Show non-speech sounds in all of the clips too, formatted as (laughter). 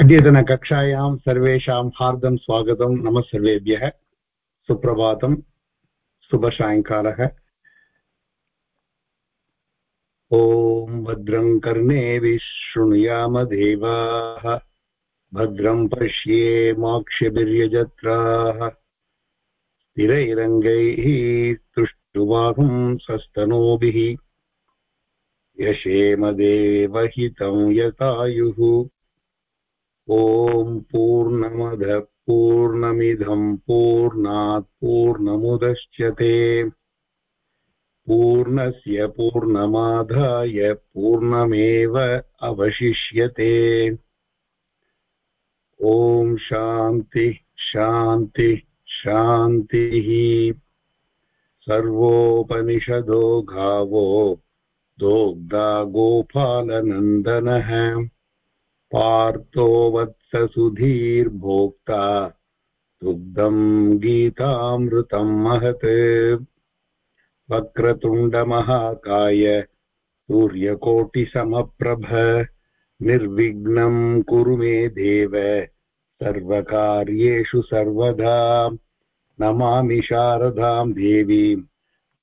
अद्यतनकक्षायां सर्वेषां हार्दं स्वागतं। नमः सर्वेभ्यः। सुप्रभातं शुभसायङ्कालः ॐ भद्रं कर्णेभिः शृणुयाम देवाः। भद्रं पश्ये मोक्षभिर्यजत्राः। स्थिरैरङ्गैः तुष्टुवाहुं सस्तनोभिः। यशेमदेवहितं यतायुः। ॐ पूर्णमदः पूर्णमिदं पूर्णात् पूर्णमुदश्यते। पूर्णस्य पूर्णमाधाय पूर्णमेव अवशिष्यते। ॐ शान्तिः शान्तिः शान्तिः। सर्वोपनिषदो गावो दोग्धा गोपालनन्दनः। पार्थो वत्ससुधीर्भोक्ता दुग्धम् गीतामृतम् महत्। वक्रतुण्डमहाकाय सूर्यकोटिसमप्रभ। निर्विघ्नम् कुरु मे देव। सर्वकार्येषु सर्वदा नमामि शारदाम् देवीम्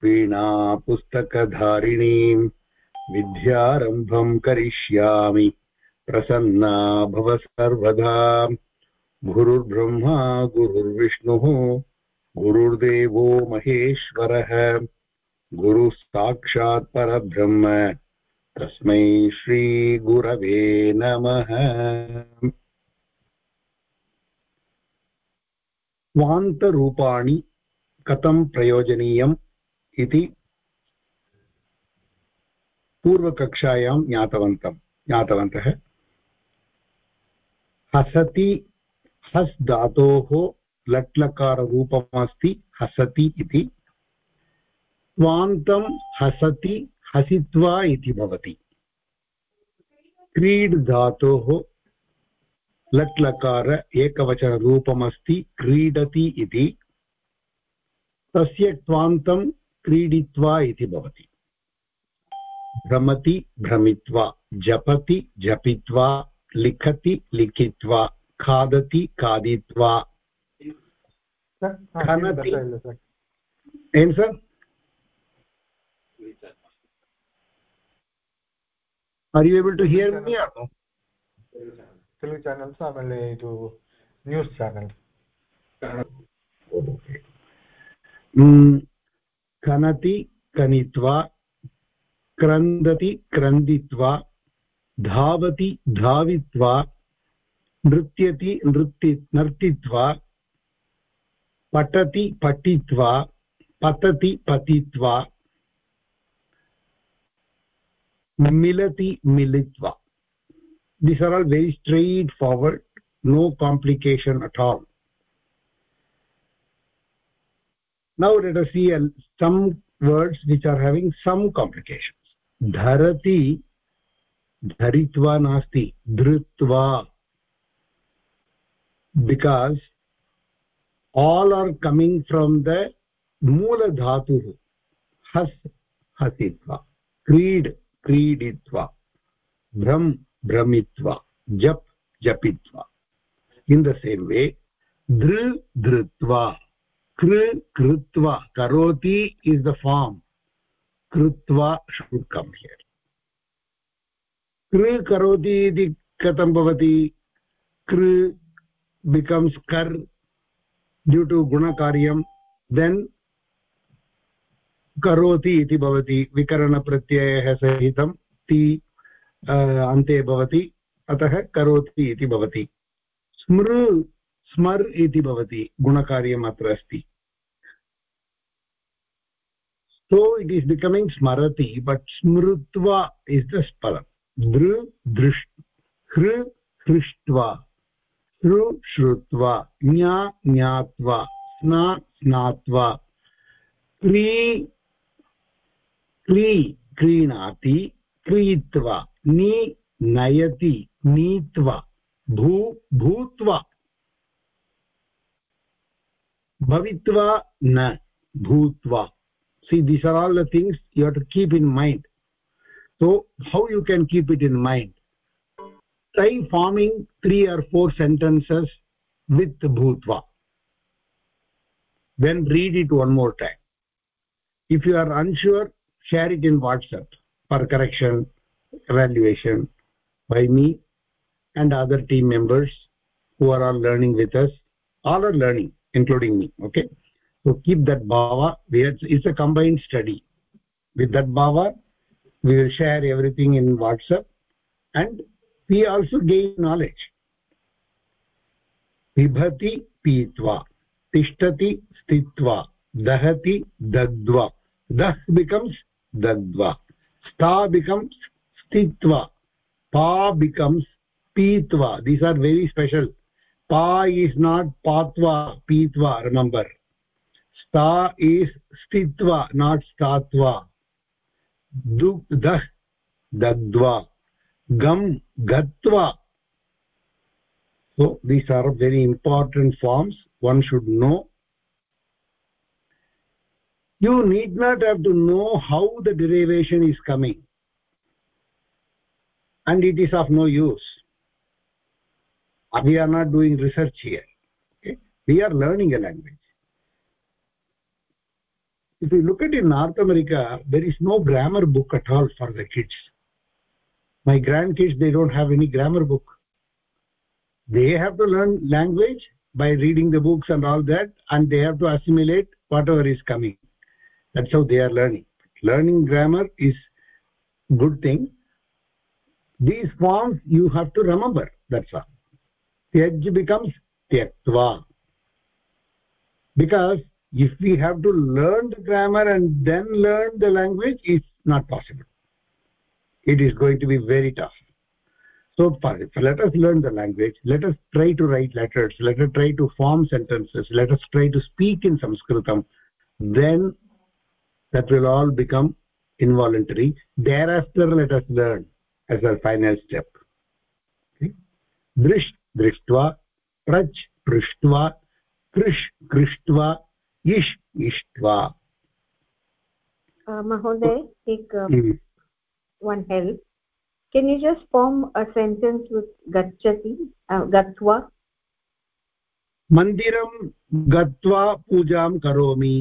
वीणापुस्तकधारिणीम् विद्यारम्भम् करिष्यामि। प्रसन्ना भव सर्वदा। गुरुर्ब्रह्मा, गुरुर्विष्णुः, गुरुर्देवो महेश्वरः। गुरुः परब्रह्म, तस्मै श्रीगुरवे नमः। स्वान्तरूपाणि कथं प्रयोजनीयम् इति पूर्वकक्षायां ज्ञातवन्तं ज्ञातवन्तः। हसति हस् धातोः लट्लकाररूपमस्ति हसति इति। स्वान्तं हसति हसित्वा इति भवति। क्रीड् धातोः लट्लकार एकवचनरूपमस्ति क्रीडति इति। तस्य क्वान्तं क्रीडित्वा इति भवति। भ्रमति भ्रमित्वा, जपति जपित्वा। लिखति लिखित्वा खादति खादित्वा खनति एन्सर् are you able to hear me or no telugu channel samale idu news channel खनति खनित्वा क्रन्दति क्रन्दित्वा धावति धावित्वा नृत्यति, नृत्ति, नर्तित्वा, पठति, पठित्वा, पतति, पतित्वा, मिलति, मिलित्वा। This are all very straightforward no complication at all now reduce some words which are having सम् काम्प्लिकेशन्स् धरति धरित्वा नास्ति, धृत्वा। Because all are coming from the मूलधातुः हस् हसित्वा क्रीड् क्रीडित्वा भ्रम् भ्रमित्वा जप् जपित्वा इन् द सेम् वे धृ धृत्वा कृ कृत्वा करोति इस् द फार्म् कृत्वा शुल्कं हियर् कृ करोति इति कथं भवति? कृ बिकम्स् कर् ड्यू टु गुणकार्यं देन् करोति इति भवति, विकरणप्रत्ययः सहितं ति अन्ते भवति, अतः करोति इति भवति। स्मृ, स्मर् इति भवति, गुणकार्यम् अत्र अस्ति। सो इट् इस् बिकमिङ्ग् स्मरति बट् स्मृत्वा इस् द स्मरम् दृ दृष् हृ हृष्ट्वा, हृ श्रुत्वा ज्ञा ज्ञात्वा, स्ना स्नात्वा, क्री क्री, क्रीणाति, क्रीत्वा, नी नयति, नीत्वा, भू, भूत्वा, भवित्वा न, भूत्वा. See this are all the things you have to keep in mind so how you can keep it in mind? Try forming three or four sentences with bhutva. Then read it one more time. If you are unsure share it in whatsapp for correction evaluation by me and other team members who are all learning with us. All are learning including me okay? So keep that bhava. It's a combined study. With that bhava we will share everything in whatsapp and we also gain knowledge. Bibhati pitva tishtati stitva dahati dadva dah becomes dadva sta becomes stitva pa becomes pitva. These are very special. Pa is not patva pitva remember. Sta is stitva not statva dugdah dadva gam gatva so these are very important forms one should know. You need not have to know how the derivation is coming. And it is of no use. We are not doing research here. We are learning a language if you look at in north america there is no grammar book at all for the kids. My grandkids they don't have any grammar book. They have to learn language by reading the books and all that and they have to assimilate whatever is coming. That's how they are learning. Learning grammar is good thing. These forms you have to remember that's all. Tyaj becomes tyatva because if we have to learn the grammar and then learn the language it's not possible. It is going to be very tough. So let us learn the language. Let us try to write letters. Let us try to form sentences. Let us try to speak in sanskritam. Then that will all become involuntary. Thereafter let us learn as our final step. Drish drishtva praj prishtva krish krishtva इश् इष्ट्वा महोदय एक one help can you just form a sentence with गच्छति गत्वा मन्दिरं गत्वा पूजां करोमि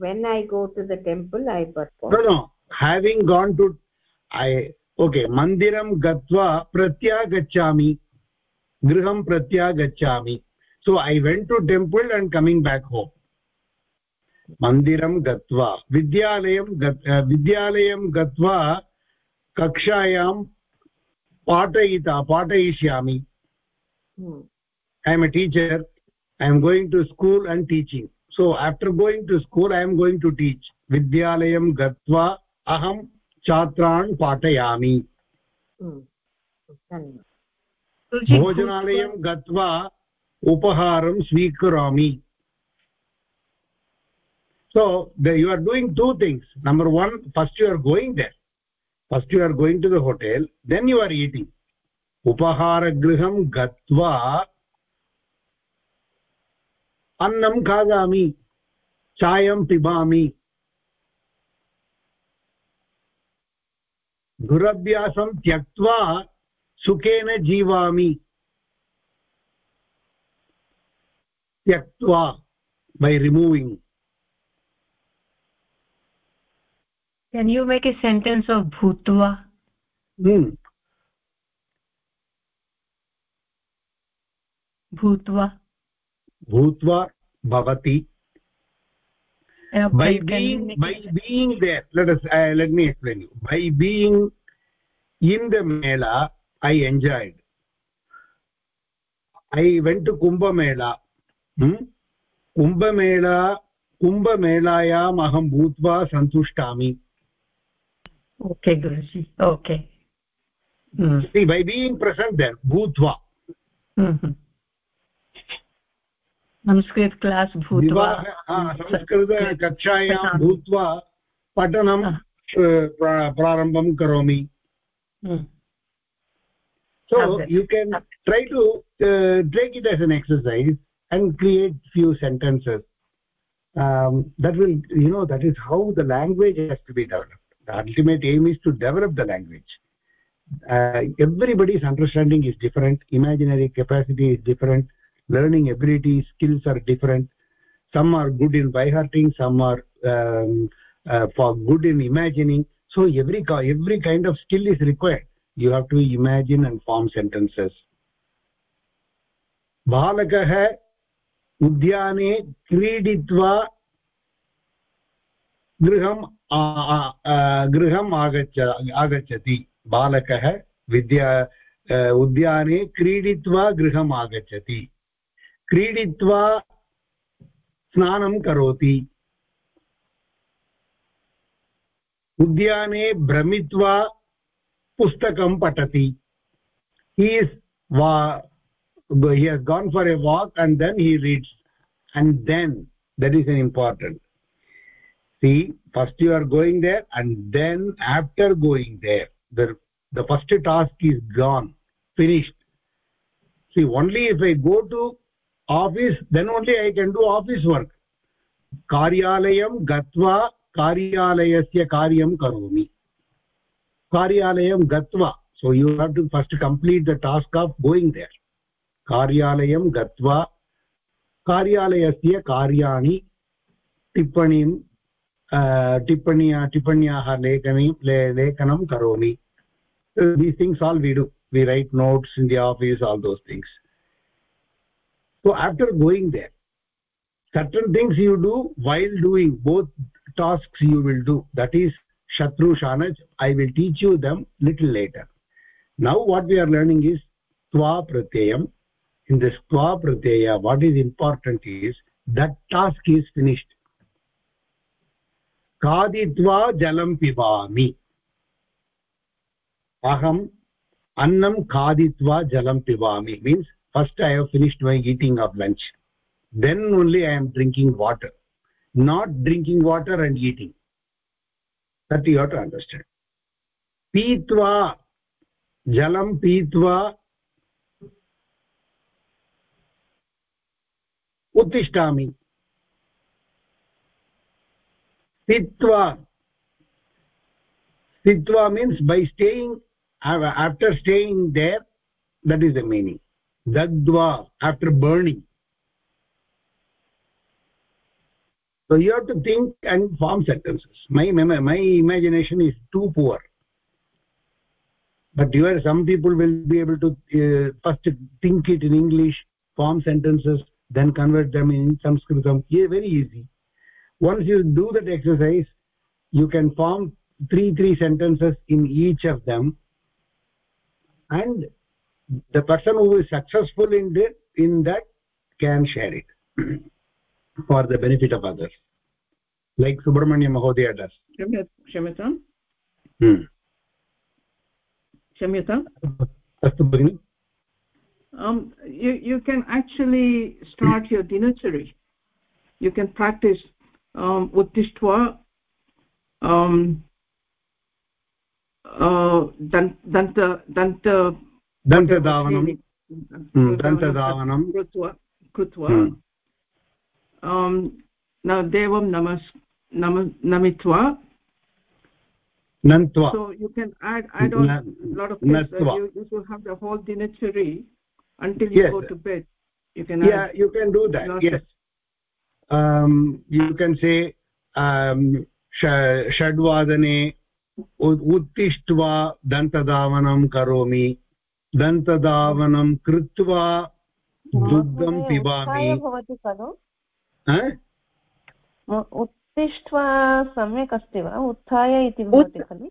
when I go to the temple I perform having gone to I okay मन्दिरं गत्वा प्रत्यागच्छामि गृहं प्रत्यागच्छामि so I went to temple and coming back home मन्दिरं गत्वा विद्यालयं विद्यालयं गत्वा कक्षायां पाठयिता पाठयिष्यामि I am a teacher I am going to school and teaching so after going to school I am going to teach विद्यालयं गत्वा अहं छात्रान् पाठयामि भोजनालयं गत्वा उपहारं स्वीकरोमि so the, you are doing two things number one first you are going there first you are going to the hotel then you are eating उपहारगृहं गत्वा अन्नं खादामि चायं पिबामि दुरभ्यासं त्यक्त्वा सुखेन जीवामि त्यक्त्वा by removing can you make a sentence of bhutva hmm. bhutva bhutva bhavati uh, by being by being there let us uh, let me explain you by being in the mela i enjoyed i went to kumbh mela Kumbh Mela कुम्भमेलायाम् अहं भूत्वा सन्तुष्टामि okay guruji okay by being present there भूत्वा Sanskrit class भूत्वा संस्कृतकक्षायां भूत्वा पठनं प्रारम्भं करोमि so you can try to track it as an exercise and create few sentences um, that will you know that is how the language has to be developed the ultimate aim is to develop the language uh, everybody's understanding is different imaginary capacity is different learning ability skills are different some are good in by hearting some are um, uh, for good in imagining so every every kind of skill is required you have to imagine and form sentences बालकः उद्याने क्रीडित्वा गृहं गृहम् आगच्छ, आगच्छति। बालकः विद्या उद्याने क्रीडित्वा गृहम् आगच्छति। क्रीडित्वा स्नानं करोति। उद्याने भ्रमित्वा पुस्तकं पठति। is he has gone for a walk and then he reads and then that is an important see first you are going there and then after going there the the first task is gone finished see only if i go to office then only i can do office work कार्यालयं गत्वा कार्यालयस्य कार्यं करोमि कार्यालयं गत्वा so you have to first complete the task of going there कार्यालयं गत्वा कार्यालयस्य कार्याणि टिप्पणीं टिप्पण्या टिप्पण्याः लेखनी ले, लेखनं करोमि। These things all we do we write notes in the office all those things so after going there certain things you do well doing both tasks you will do that is शत्रु शानज् I will teach you them little later now what we are learning is त्वा प्रत्ययं in this tva pratyaya what is important is that task is finished. खादित्वा जलं पिबामि अहम् अन्नं खादित्वा जलं पिबामि means first I have finished my eating of lunch then only I am drinking water not drinking water and eating तत् you have to understand पीत्वा जलं पीत्वा उत्तिष्ठामि sthitva sthitva means by staying after staying there that is the meaning dagdva after burning so you have to think and form sentences my my imagination is too poor but you are some people will be able to uh, first think it in english form sentences then convert them in sanskritam yeah very easy once you do that exercise you can form three three sentences in each of them and the person who is successful in that in that can share it (clears throat) for the benefit of others like subramanya mahodaya does क्षम्यतां क्षम्यताम् अस्तु भगिनि um you you can actually start your dinachari you can practice उत्तिष्ट्वा दन्त दन्त दन्तधावनं दन्तधावनं कृत्वा कृत्वा न देवं नमस् नम नमित्वा nantva so you can add add on a lot of things uh, you, you will have the whole dinachari until you yes. go to bed you can yeah you can do that yes. um, you can say um, षड्वादने उत्तिष्ट्वा दन्तधावनं करोमि। दन्तधावनं कृत्वा दुग्धं पिबामि। उत्तिष्ट्वा सम्यक् अस्ति वा? उत्थाय इति भवति खलु?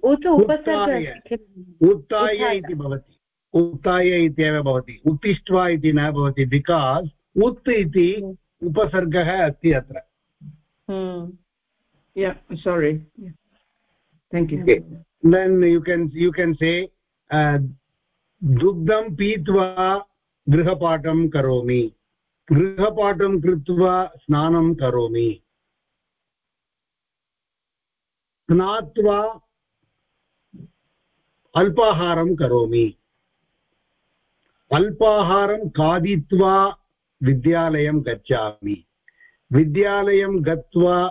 उत्थाय। इति भवति। उत्थाय इत्येव भवति। उत्तिष्ट्वा इति न भवति। बिकास् उत् इति उपसर्गः अस्ति अत्र। Sorry thank you then you can you can say दुग्धं पीत्वा गृहपाठं करोमि। गृहपाठं कृत्वा स्नानं करोमि। स्नात्वा अल्पाहारं करोमि। अल्पाहारं खादित्वा विद्यालयं गच्छामि। विद्यालयं गत्वा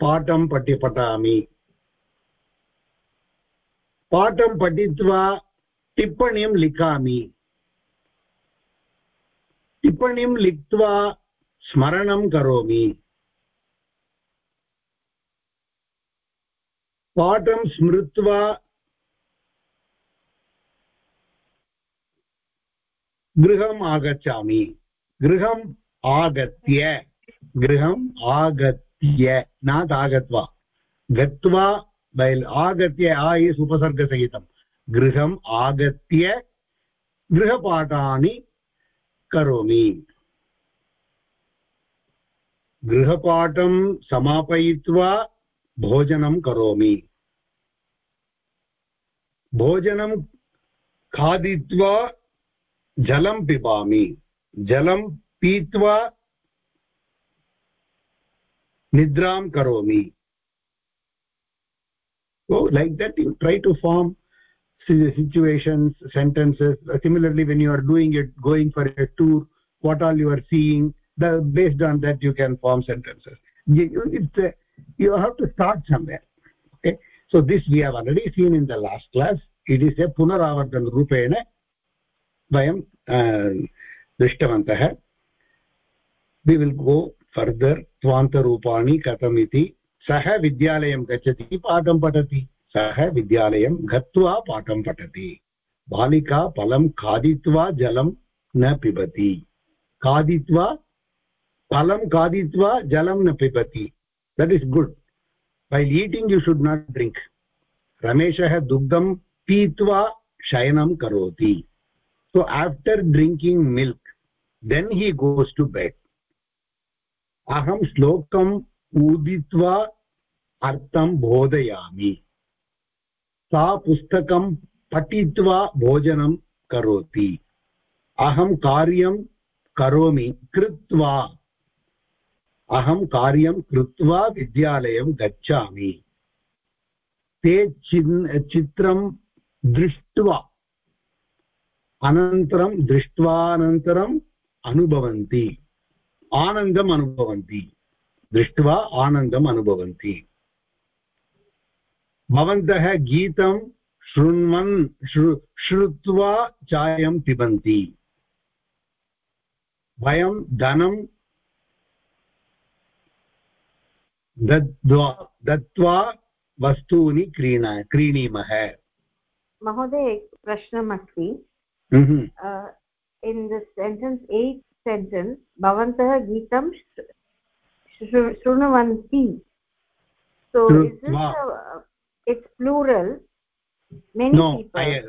पाठं पठि, पठामि। पाठं पठित्वा टिप्पणीं लिखामि। टिप्पणीं लिखित्वा स्मरणं करोमि। पाठं स्मृत्वा गृहम् आगच्छामि। गृहम् आगत्य गृहम् आगत्य नाट् आगत्वा गत्वा बैल्, आगत्य आ इस् उपसर्गसहितं गृहम् आगत्य गृहपाठानि करोमि। गृहपाठं समापयित्वा भोजनं करोमि। भोजनं खादित्वा जलं पिबामि जलं पीत्वा निद्रां करोमि so like that you try to form situations sentences similarly when you are doing it going for a tour what all you are seeing the based on that you can form sentences you, it's a, you have to start somewhere okay so this we have already seen in the last class it is a punaravartan rupena vayam दृष्टवन्तः। We will go further त्वान्तरूपाणि कथम् इति। सः विद्यालयं गच्छति, पाठं पठति। सः विद्यालयं गत्वा पाठं पठति। बालिका फलं खादित्वा जलं न पिबति। खादित्वा, फलं खादित्वा जलं न पिबति। That is good well eating you should not drink रमेशः दुग्धं पीत्वा शयनं करोति। So after drinking milk then he goes to bed aham shlokam uditva artham bodhayami सा पुस्तकं पठित्वा भोजनं करोति अहं कार्यं करोमि कृत्वा अहं कार्यं कृत्वा विद्यालयं गच्छामि ते चित्रं दृष्ट्वा अनन्तरं दृष्ट्वानन्तरम् अनुभवन्ति। आनन्दम् अनुभवन्ति। दृष्ट्वा आनन्दम् अनुभवन्ति। भवन्तः गीतं शृण्वन् श्रुत्वा चायं पिबन्ति। वयं धनं दत्वा दत्त्वा वस्तूनि क्रीण, क्रीणीमः। महोदय प्रश्नमस्ति। Mm-hmm. uh, in the sentence eighth sentence bhavantah geetam shrunuvanti so is this a, it's plural many no, people I,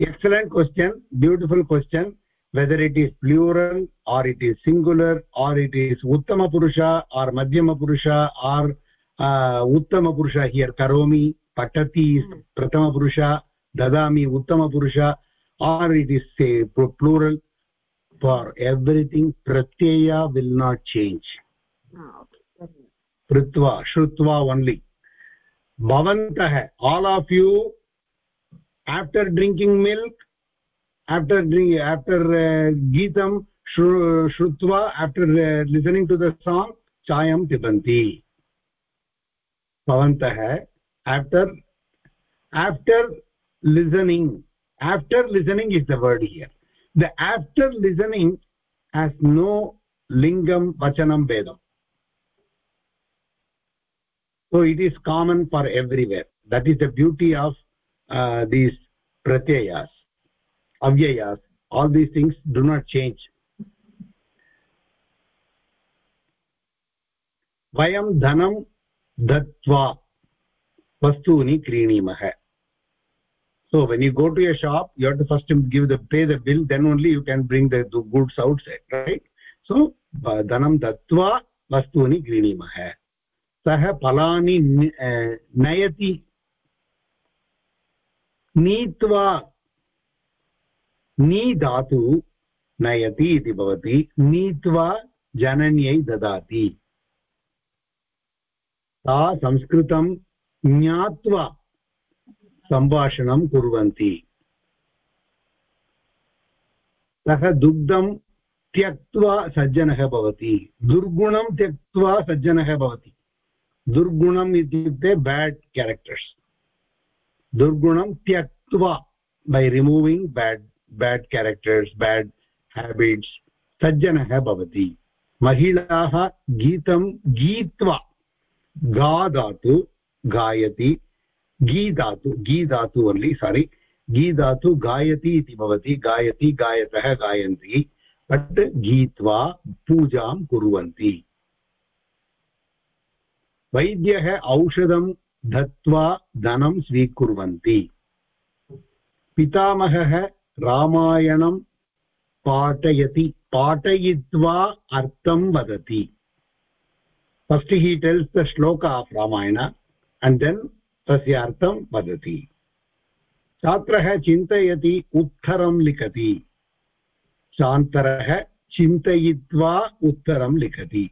excellent question beautiful question whether it is plural or it is singular or it is uttama purusha or madhyama purusha or uh, uttama purusha here karomi patati is mm. prathama purusha dadami uttama purusha or it is say plural for everything pratyaya will not change ah, okay. prutva shrutva only bhavantah all of you after drinking milk after drink after uh, geetam shrutva after uh, listening to the song chayam pibanti bhavantah after after listening after listening is the word here. The after listening has no lingam vachanam vedam. So it is common for everywhere. That is the beauty of uh, these pratyayas avyayas. All these things do not change. Vayam dhanam dattva vastuni krinimah so when you go to a shop you have to first give the pay the bill then only you can bring the, the goods outside right so dhanam dattva vastuni grinimah सः फलानि नयति नीत्वा नी धातु नयति इति भवति नीत्वा जनन्यै ददाति सा संस्कृतं ज्ञात्वा सम्भाषणं कुर्वन्ति सः दुग्धं त्यक्त्वा सज्जनः भवति दुर्गुणं त्यक्त्वा सज्जनः भवति दुर्गुणम् इत्युक्ते बेड् केरेक्टर्स् दुर्गुणं त्यक्त्वा by removing bad bad characters, bad habits sajjanah bhavati महिलाः गीतं गीत्वा गादातु गायति गीदातु गीदातु ओन्लि सारि गीदातु गायति इति भवति, गायति, गायतः गायन्ति बट् गीत्वा पूजां कुर्वन्ति। वैद्यः औषधं दत्त्वा धनं स्वीकुर्वन्ति। पितामहः रामायणं पाठयति, पाठयित्वा अर्थं वदति। First he tells the shloka of Ramayana and then तस्य अर्थं वदति। छात्रः चिन्तयति, उत्तरं लिखति। शान्तरः चिन्तयित्वा उत्तरं लिखति।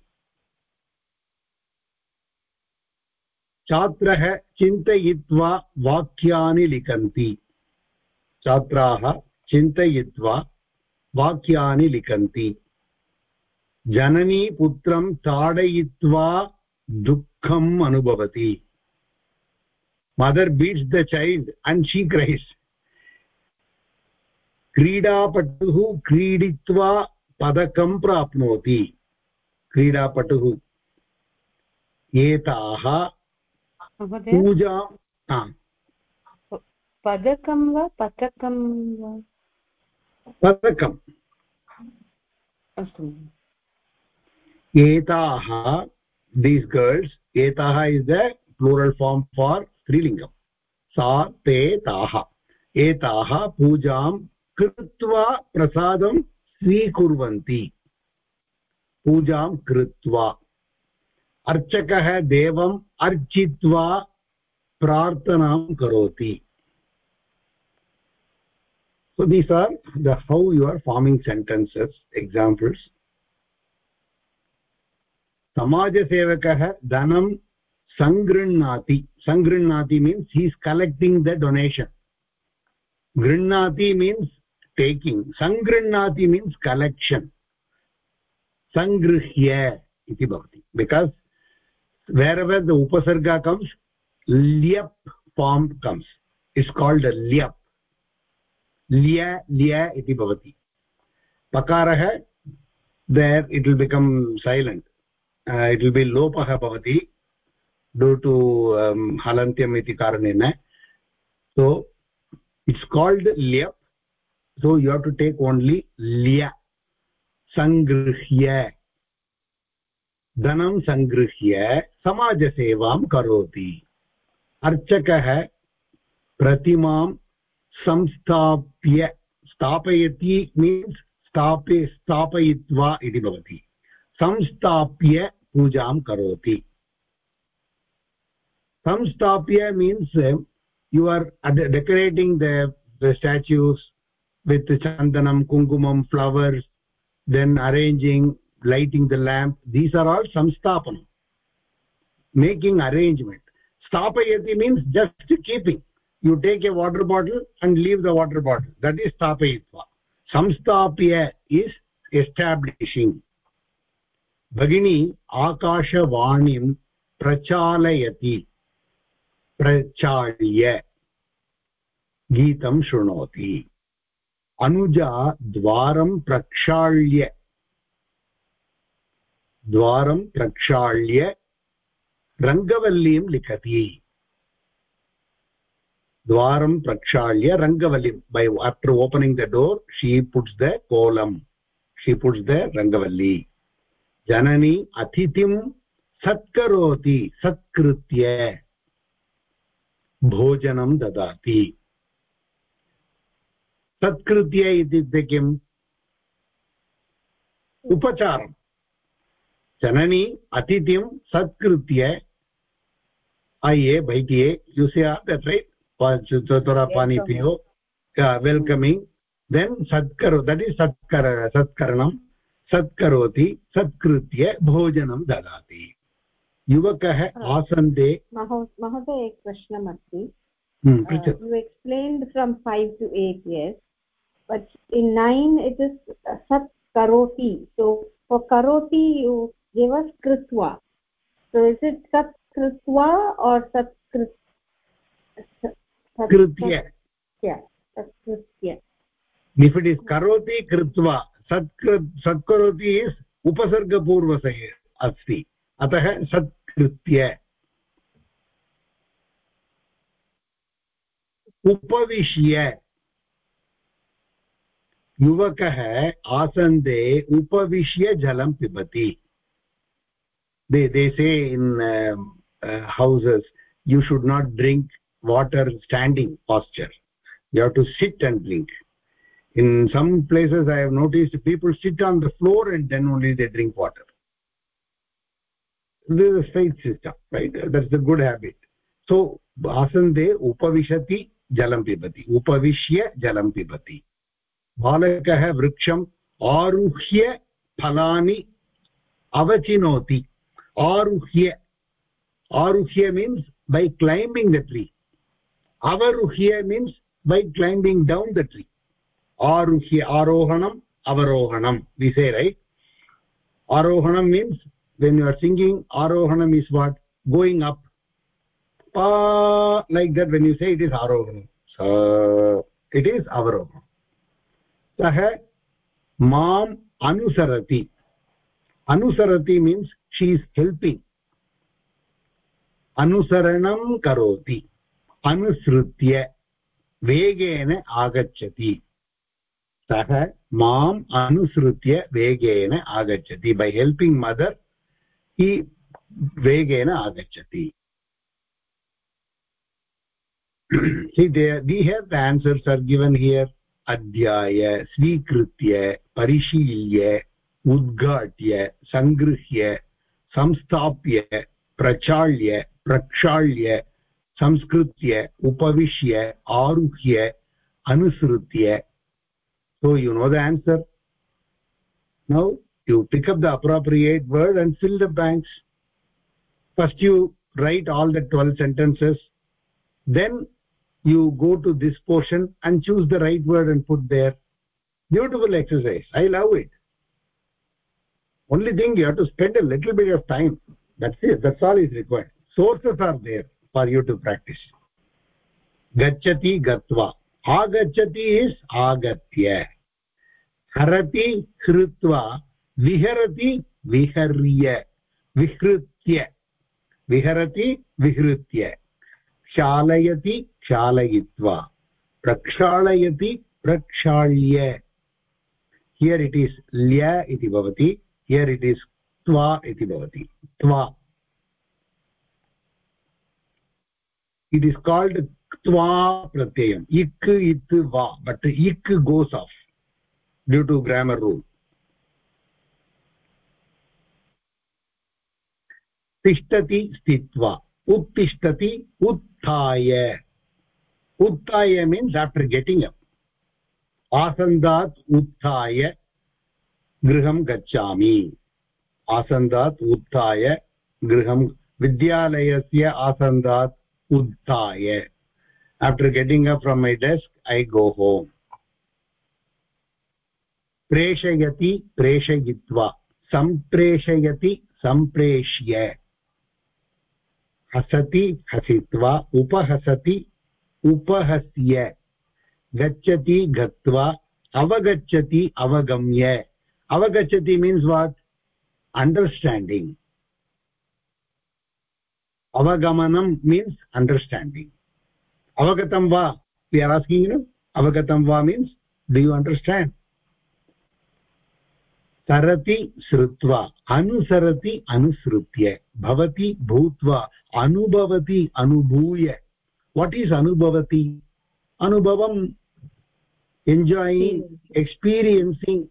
छात्रः चिन्तयित्वा वाक्यानि लिखन्ति। छात्राः चिन्तयित्वा वाक्यानि लिखन्ति। जननी पुत्रं ताडयित्वा दुःखम् अनुभवति। Mother beats the child and she cries क्रीडापटुः क्रीडित्वा पदकं प्राप्नोति क्रीडापटुः एताः पूजा पदकं वा पतकं वा पदकम् अस्तु एताः दीस् गर्ल्स् एताः is the plural form for स्त्रीलिङ्गम् सा, ते, ताः। एताः पूजां कृत्वा प्रसादं स्वीकुर्वन्ति। पूजां कृत्वा। अर्चकः देवम् अर्चित्वा प्रार्थनां करोति। So these are the how you are forming sentences, examples. समाजसेवकः धनं सङ्गृह्णाति सङ्गृह्णाति means he is collecting the donation गृह्णाति means taking सङ्गृह्णाति means collection सङ्गृह्य इति भवति because wherever the upasarga comes lyap form comes it's called a lyap lya lya iti bhavati pakarah there it will become silent uh, it will be lopah bhavati due to हलन्त्यम् इति कारणेन so it's called leap so you have to take only ल्य सङ्गृह्य धनं सङ्गृह्य समाजसेवां करोति अर्चकः प्रतिमां संस्थाप्य स्थापयति मीन्स् स्थापे स्थापयित्वा इति भवति संस्थाप्य पूजां करोति संस्थाप्य means you are decorating the statues with चन्दनं कुङ्कुमं flowers then arranging lighting the lamp these are all samstapanam making arrangement stapayati means just keeping you take a water bottle and leave the water bottle that is stapayitva samstapya is establishing भगिनी आकाशवाणीं प्रचालयति प्रचाल्य गीतं शृणोति। अनुजा द्वारं प्रक्षाल्य। द्वारं प्रक्षाल्य। रङ्गवल्लीं लिखति। द्वारं प्रक्षाल्य रङ्गवल्लीं। By after opening the door she puts the kolam she puts the rangavalli. जननी अतिथिं सत्करोति, सत्कृत्य। भोजनं ददाति। सत्कृत्य इत्युक्ते किम्? उपचारम्। जननी अतिथिं सत्कृत्य you say that right थोड़ा पानी पियो वेल्कमिङ्ग् देन् सत्करो दट् इस् सत्कर सत्करणं सत्करोति सत्कृत्य भोजनं ददाति। युवकः आसन्दे। महोदय एक प्रश्नमस्ति। You explained from five to eight years but in nine it is सत् करोति सो करोति एव कृत्वा सो इस् इट् सत् कृत्वा और् सत् कृत्य करोति कृत्वा सत्कृ सत्करोति इस् उपसर्गपूर्वसहे अस्ति अतः सत्कृत्य। उपविश्य। युवकः आसन्दे उपविश्य जलं पिबति। They they say in houses you should not drink water standing posture you have to sit and drink in some places I have noticed people sit on the floor and then only they drink water this is a straight system right that's a good habit so asande upavishati jalam pibati upavishya jalam pibati बालकः वृक्षम् आरुह्य फलानि अवचिनोति आरुह्य आरुह्य means by climbing the tree avaruhya means by climbing down the tree aruhya arohanam avarohanam we say right arohanam means when you are singing arohanam is what going up pa like that when you say it is arohanam so it is avarohanam sah maam anusarati anusarati means she is helping अनुसरणं करोति अनुसृत्य वेगेन आगच्छति सः माम् अनुसृत्य वेगेन आगच्छति बै हेल्पिङ्ग् मदर् हि वेगेन आगच्छति। The here the answers are given here अध्याय, स्वीकृत्य, परिशील्य, उद्घाट्य सङ्गृह्य संस्थाप्य, प्रचाल्य, प्रक्षाल्य, संस्कृत्य, उपविश्य, आरुह्य, अनुसृत्य। So you know the answer now you pick up the appropriate word and fill the blanks first you write all the 12 sentences. Then you go to this portion and choose the right word and put there. Beautiful exercise. I love it. Only thing you have to spend a little bit of time. That's it. That's all is required. Sources are there for you to practice. Gachati gatva agachati is agatya. Harati hrutva viharati viharya vihrutya viharati vihrutya क्षालयति क्षालयित्वा प्रक्षालयति प्रक्षाल्य here it is ल्य इति भवति here it is त्वा इति भवति त्वा it is called twa pratyayam ik it va but ik goes off due to grammar rule तिष्ठति स्थित्वा। उत्तिष्ठति उत्थाय। उत्थाय मीन्स् आफ्टर् गेटिङ्ग् अप् आसन्दात् उत्थाय गृहं गच्छामि। आसन्दात् उत्थाय गृहं विद्यालयस्य आसन्दात् uddhaya after getting up from my desk, i go home. प्रेषयति प्रेषयित्वा। सम्प्रेषयति सम्प्रेष्य। हसति हसित्वा उपहसति उपहस्य। गच्छति गत्वा अवगच्छति अवगम्य। अवगच्छति मीन्स् वाट् अण्डर्स्टाण्डिङ्ग् अवगमनं मीन्स् अण्डर्स्टाण्डिङ्ग् अवगतं वा? अवगतं वा मीन्स् डु यु अण्डर्स्टाण्ड् तरति श्रुत्वा अनुसरति अनुसृत्य भवति भूत्वा अनुभवति अनुभूय। वाट् ईस् अनुभवति? अनुभवम् एञ्जायिङ्ग् एक्स्पीरियन्सिङ्ग्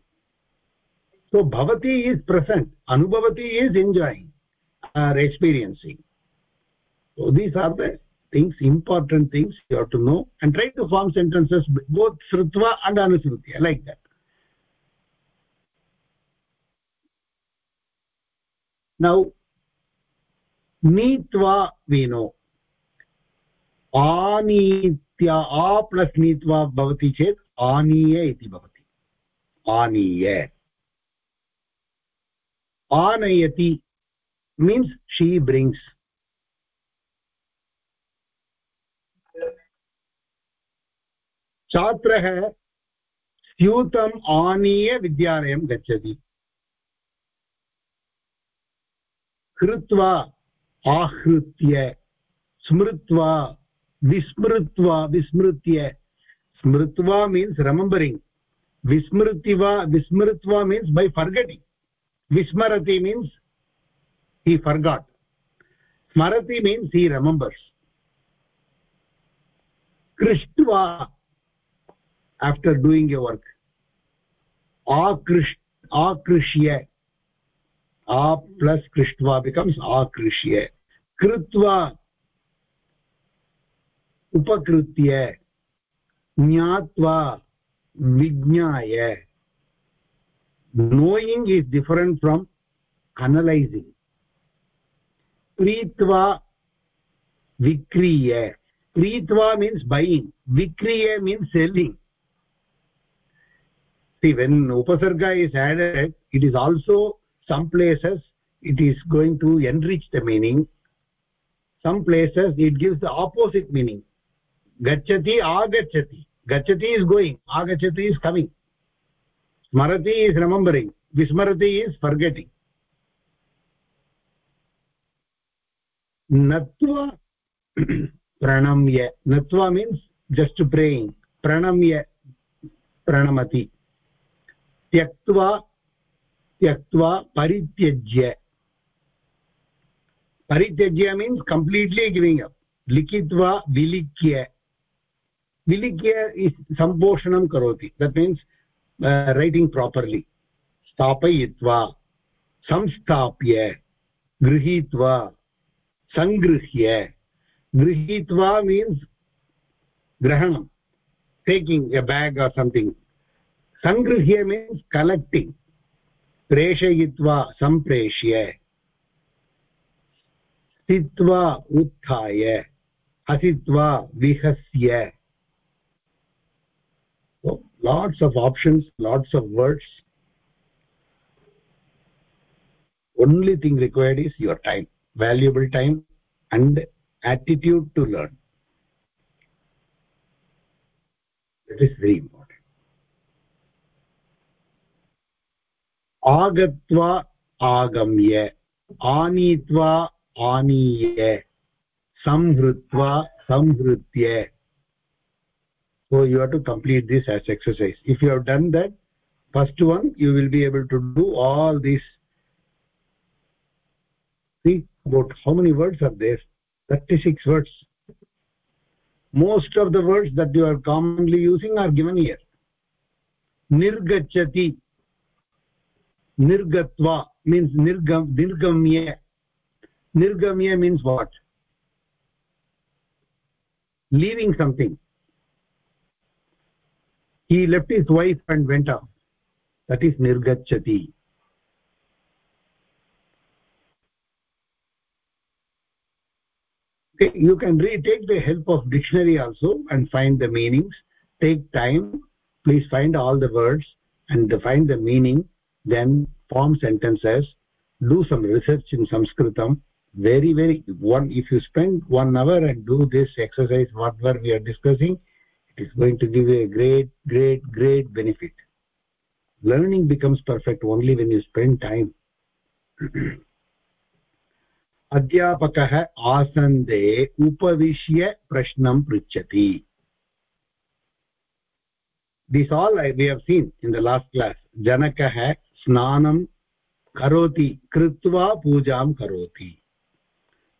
सो भवति ईस् प्रसेण्ट् अनुभवति is enjoying or experiencing so these are the things important things you have to know and try to form sentences both srutva and anusrutya like now नीत्वा know आनीत्या आ plus नीत्वा भवति चेत् आनीय इति भवति आनीय आनयति मीन्स् शी ब्रिङ्ग्स् छात्रः स्यूतम् आनीय विद्यालयं गच्छति कृत्वा आहृत्य, स्मृत्वा विस्मृत्वा विस्मृत्य। स्मृत्वा मीन्स् रमम्बरिङ्ग् विस्मृति वा विस्मृत्वा मीन्स् बै फर्गटिङ्ग् विस्मरति मीन्स् हि फर्गाट् स्मरति मीन्स् हि रमम्बर्स् कृष्ट्वा आफ्टर् डूयिङ्ग् ए वर्क् आकृष्, आकृष्य आ प्लस् कृष्ट्वा बिकम्स् आकृष्य कृत्वा उपकृत्य ज्ञात्वा विज्ञाय। Knowing is different from analysing क्रीत्वा विक्रीय। क्रीत्वा means buying विक्रीय means selling See, when Upasarga is added, it is also some places it is going to enrich the meaning some places it gives the opposite meaning gachati agachati gachati is going agachati is coming smarati is remembering vismarati is forgetting natva pranamya natva means just praying pranamya pranamati tyaktva tyaktva parityajya parityajya means completely giving up likitva vilikya विलिख्य सम्पोषणं करोति। That means writing properly स्थापयित्वा, संस्थाप्य, गृहीत्वा सङ्गृह्य गृहीत्वा means ग्रहणं taking a bag or something सङ्गृह्य means collecting प्रेषयित्वा सम्प्रेष्य। स्थित्वा उत्थाय। हसित्वा विहस्य। Lots of options lots of words only thing required is your time valuable time and attitude to learn. It is very. आगत्वा आगम्य आनीत्वा आनीय संहृत्वा संहृत्य so you have to complete this as exercise if you have done that first one you will be able to do all these see about how many words are there 36 words most of the words that you are commonly using are given here nirgachati nirgatva means nirgam nirgamya. Nirgamya means what? Leaving something. He left his wife and went off. That is nirgachati. Okay you can retake the help of dictionary also and find the meanings. Take time. Please find all the words and find the meaning then form sentences do some research in sanskritam very very one if you spend one hour and do this exercise whatever we are discussing it is going to give you a great great great benefit learning becomes perfect only when you spend time अध्यापकः आसन्दे उपविश्य प्रश्नं पृच्छति this all we have seen in the last class जनकः स्नानं करोति, कृत्वा पूजां करोति।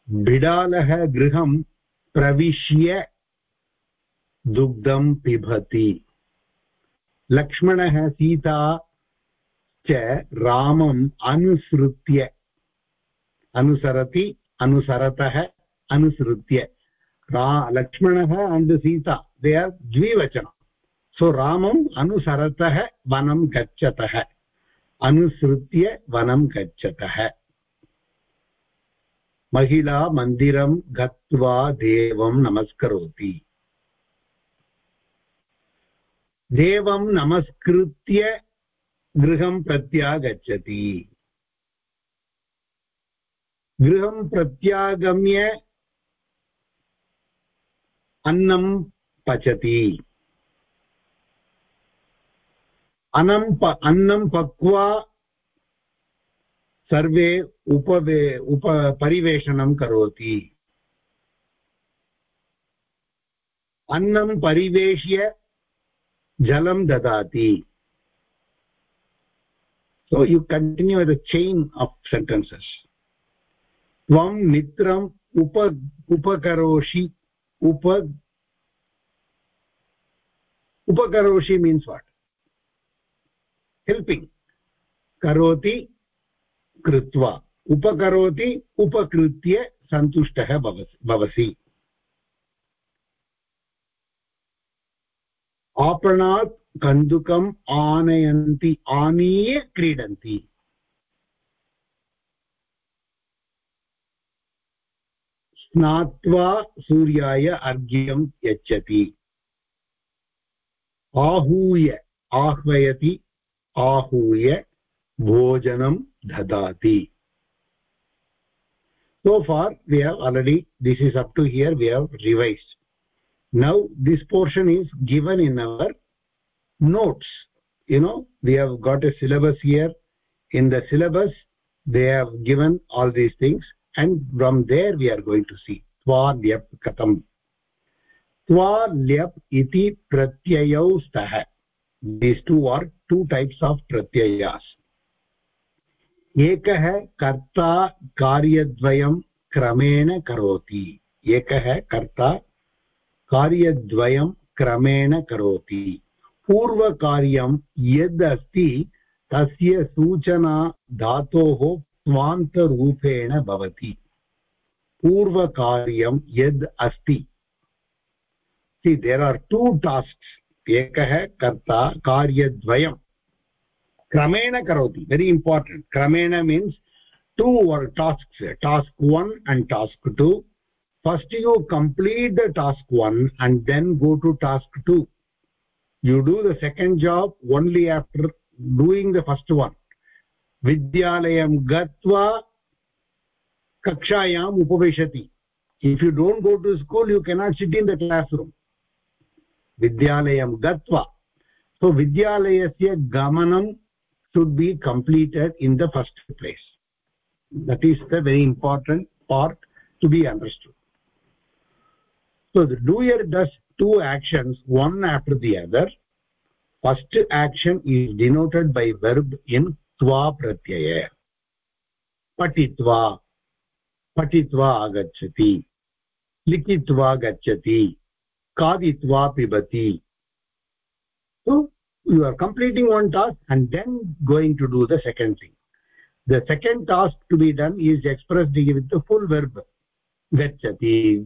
बिडालः गृहं प्रविश्य दुग्धं पिबति। लक्ष्मणः सीता च रामम् अनुसृत्य, अनुसरति, अनुसरतः अनुसृत्य। रा, लक्ष्मणः अण्ड् सीता दे आर् द्विवचनं। सो रामम् अनुसरतः, वनं गच्छतः। अनुसृत्य वनं गच्छतः। महिला मन्दिरं गत्वा देवं नमस्करोति। देवं नमस्कृत्य गृहं प्रत्यागच्छति। गृहं अनं प अन्नं पक्वा सर्वे उपवे, उप परिवेषणं करोति। अन्नं परिवेश्य जलं ददाति। So you continue the chain of sentences त्वं मित्रम् उप, उपकरोषि उप, उपकरोषि मीन्स् वाट् helping. Karoti कृत्वा उपकरोति उपकृत्य सन्तुष्टः भवसि आपणात् कन्दुकम् आनयन्ति आनीय क्रीडन्ति स्नात्वा सूर्याय अर्घ्यं यच्छति आहूय आह्वयति आहूय भोजनं ददाति। So far we have already this is up here we have revised now this portion is given in our notes you know we have got a syllabus here in the syllabus they have given all these things and from there we are going to see त्वा ल्यप् कथम् त्वा ल्यप् इति प्रत्ययौ स्तः these two are two types of pratyayas. एकः कर्ता कार्यद्वयं क्रमेण करोति एकः कर्ता कार्यद्वयं क्रमेण करोति पूर्वकार्यं यद् अस्ति तस्य सूचना धातोः स्वान्तरूपेण भवति पूर्वकार्यं यद् अस्ति देर् आर् टु टास्क्स् एकः कर्ता कार्यद्वयं क्रमेण करोति वेरि इम्पार्टेण्ट् क्रमेण means two were tasks task one and task two first you complete the task one and then go to task two you do the second job only after doing the first one विद्यालयं गत्वा कक्षायाम् उपविशति। If you don't go to school you cannot sit in the class room vidyalayam gatva so vidyalayasya gamanam should be completed in the first place that is the very important part to be understood so the doer does two actions one after the other first action is denoted by verb in tva pratyaya patitva patitva agachati likitva gachati kaditva pibati so you are completing one task and then going to do the second thing. The second task to be done is expressed with the full verb. Gachati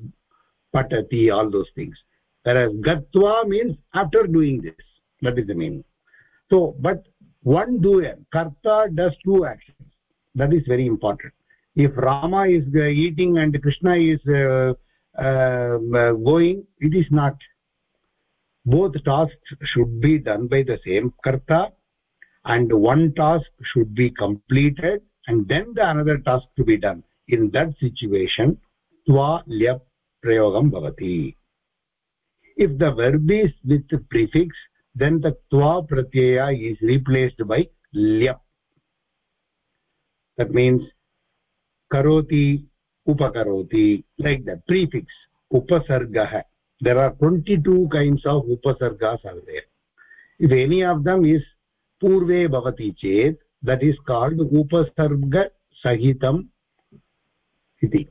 patati all those things. Whereas gatva means after doing this. That is the meaning. So but one doer karta does two actions. That is very important. If rama is uh, eating and krishna is uh, Um, uh, going it is not. Both tasks should be done by the same karta and one task should be completed and then the another task to be done. In that situation tva lyap prayogam bhavati. If the verb is with the prefix then the tva pratyaya is replaced by lyap. That means karoti upakaroti like that prefix upasargah there are 22 kinds of upasargas are there if any of them is purve bhavati chet that is called upasarga sahitam iti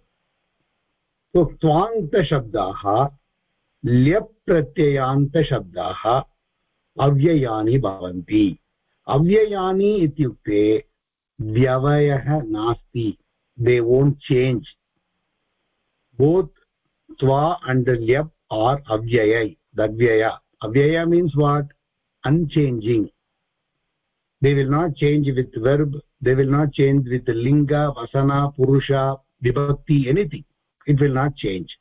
so twanta shabdaah ल्यप् प्रत्ययान्तशब्दाः अव्ययानि भवन्ति अव्ययानि इत्युक्ते व्यवयः नास्ति they won't change both त्वा and ल्यप् are avyaya davyaya avyaya means what unchanging they will not change with verb they will not change with linga vasana purusha vibhakti anything it will not change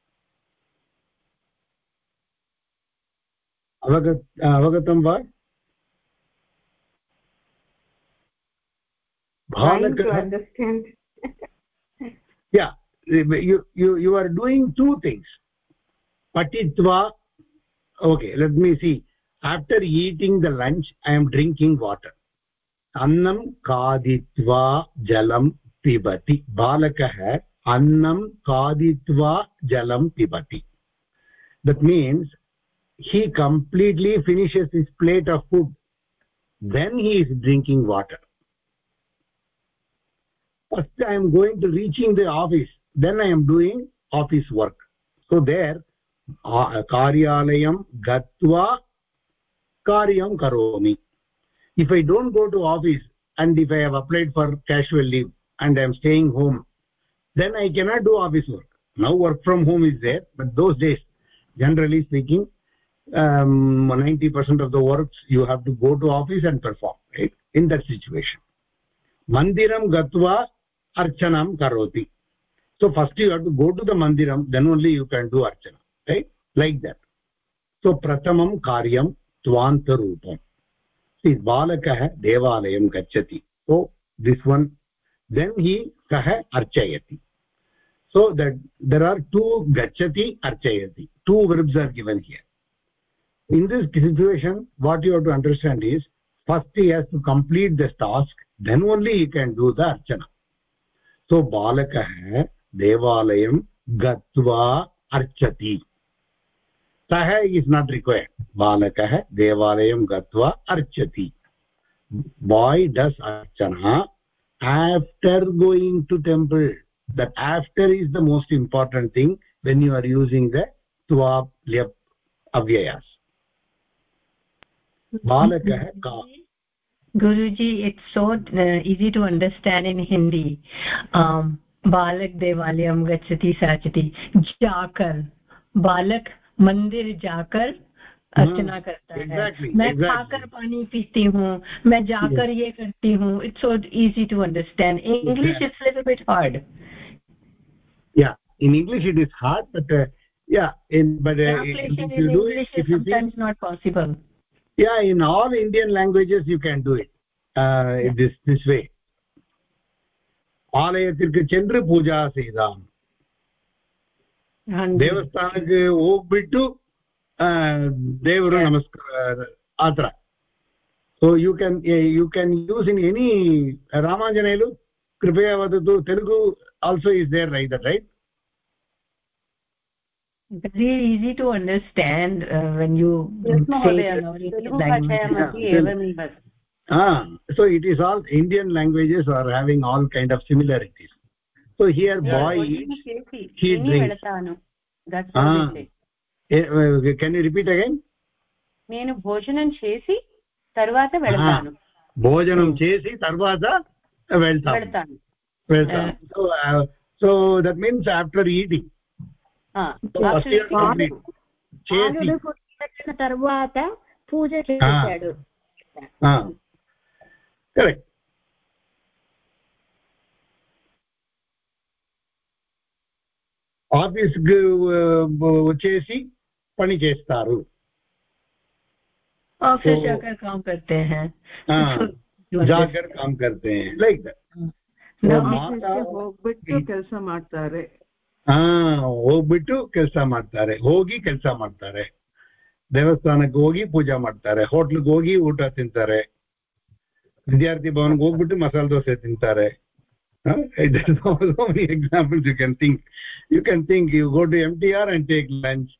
अवगत अवगतं वा भालकः yeah you you you are doing two things. Patitva okay let me see. After eating the lunch i am drinking water. Kaditva jalam pibati. Balakah annam kaditva jalam pibati. That means he completely finishes his plate of food then he is drinking water. First i am going to reaching the office then i am doing office work so there कार्यालयं गत्वा कार्यं करोमि if i don't go to office and if i have applied for casual leave and i am staying home then i cannot do office work now work from home is there but those days generally speaking um 90% of the works you have to go to office and perform right in that situation mandiram gatva archanam karoti So first you have to go to the mandiram then only you can do archana right like that so pratamam karyam tvanta roopam see balakah devalayam gacchati so this one then he kah archayati so that there are two gachati archayati two verbs are given here in this situation what you have to understand is first he has to complete this task then only he can do the archana so balakah देवालयं गत्वा अर्चति। सः is not required बालकः देवालयं गत्वा अर्चति। Boy does archana after going to temple that after is the most important thing when you are using the त्वा ल्यप् अव्ययास् बालकः का Guruji, it's so uh, easy to understand in um, बालक देवालय गच्छति सचति जाकर बालक मंदिर जाकर अर्चना करता exactly, है मैं exactly. खाकर पानी पीती हूँ मैं जाकर yes. ये करती हूँ it's so easy to understand English is little bit hard yeah in English it is hard but yeah in but if you do it if you think it's not possible yeah in all Indian languages you can do it this this way ஆலயத்திற்கு சென்று பூஜா செய்தான் ದೇವಸ್ಥಾನಕ್ಕೆ ಹೋಗ್ಬಿಟ್ಟು ದೇವರು ನಮಸ್ಕಾರ ಆ ಥರ so you can you can use in any Ramanjaneyulu ಕೃಪೆಯ ವದತು Telugu also is there right that right It's really easy to understand uh, when you... Yes, Mahodaya. Telugu bhashayam apni evam ah so it is all indian languages are having all kind of similarities so here boy భోజనం చేసి he drinks. వెళతాను That's Ah. eh, uh, can you repeat again నేను భోజనం చేసి తర్వాత వెళతాను భోజనం చేసి తర్వాత వెళ్తాం వెళతాను వెళ్తాం so so that means after eating. చేసి తర్వాత పూజ చేశాడు కరెక్ట్ ఆఫీస్ వచ్చేసి పని చేస్తారు ऑफिस So- जाकर काम करते हैं Jagr com ಕರ್ತೆ like that Now, ಮಾತಾ ಹೋಗ್ಬಿಟ್ಟು ಕೆಲಸ ಮಾಡ್ತಾರೆ ಹಾ ಹೋಗ್ಬಿಟ್ಟು ಕೆಲಸ ಮಾಡ್ತಾರೆ ಹೋಗಿ ಕೆಲಸ ಮಾಡ್ತಾರೆ ದೇವಸ್ಥಾನಕ್ಕೆ ಹೋಗಿ ಪೂಜಾ ಮಾಡ್ತಾರೆ ಹೋಟ್ಲಿಗೆ ಹೋಗಿ ಊಟ ತಿಂತಾರೆ ವಿದ್ಯಾರ್ಥಿ ಭವನ್ಗೆ ಹೋಗ್ಬಿಟ್ಟು ಮಸಾಲೆ ದೋಸೆ ತಿಂತಾರೆ so (laughs) many examples you can think you can think you go to mtr and take lunch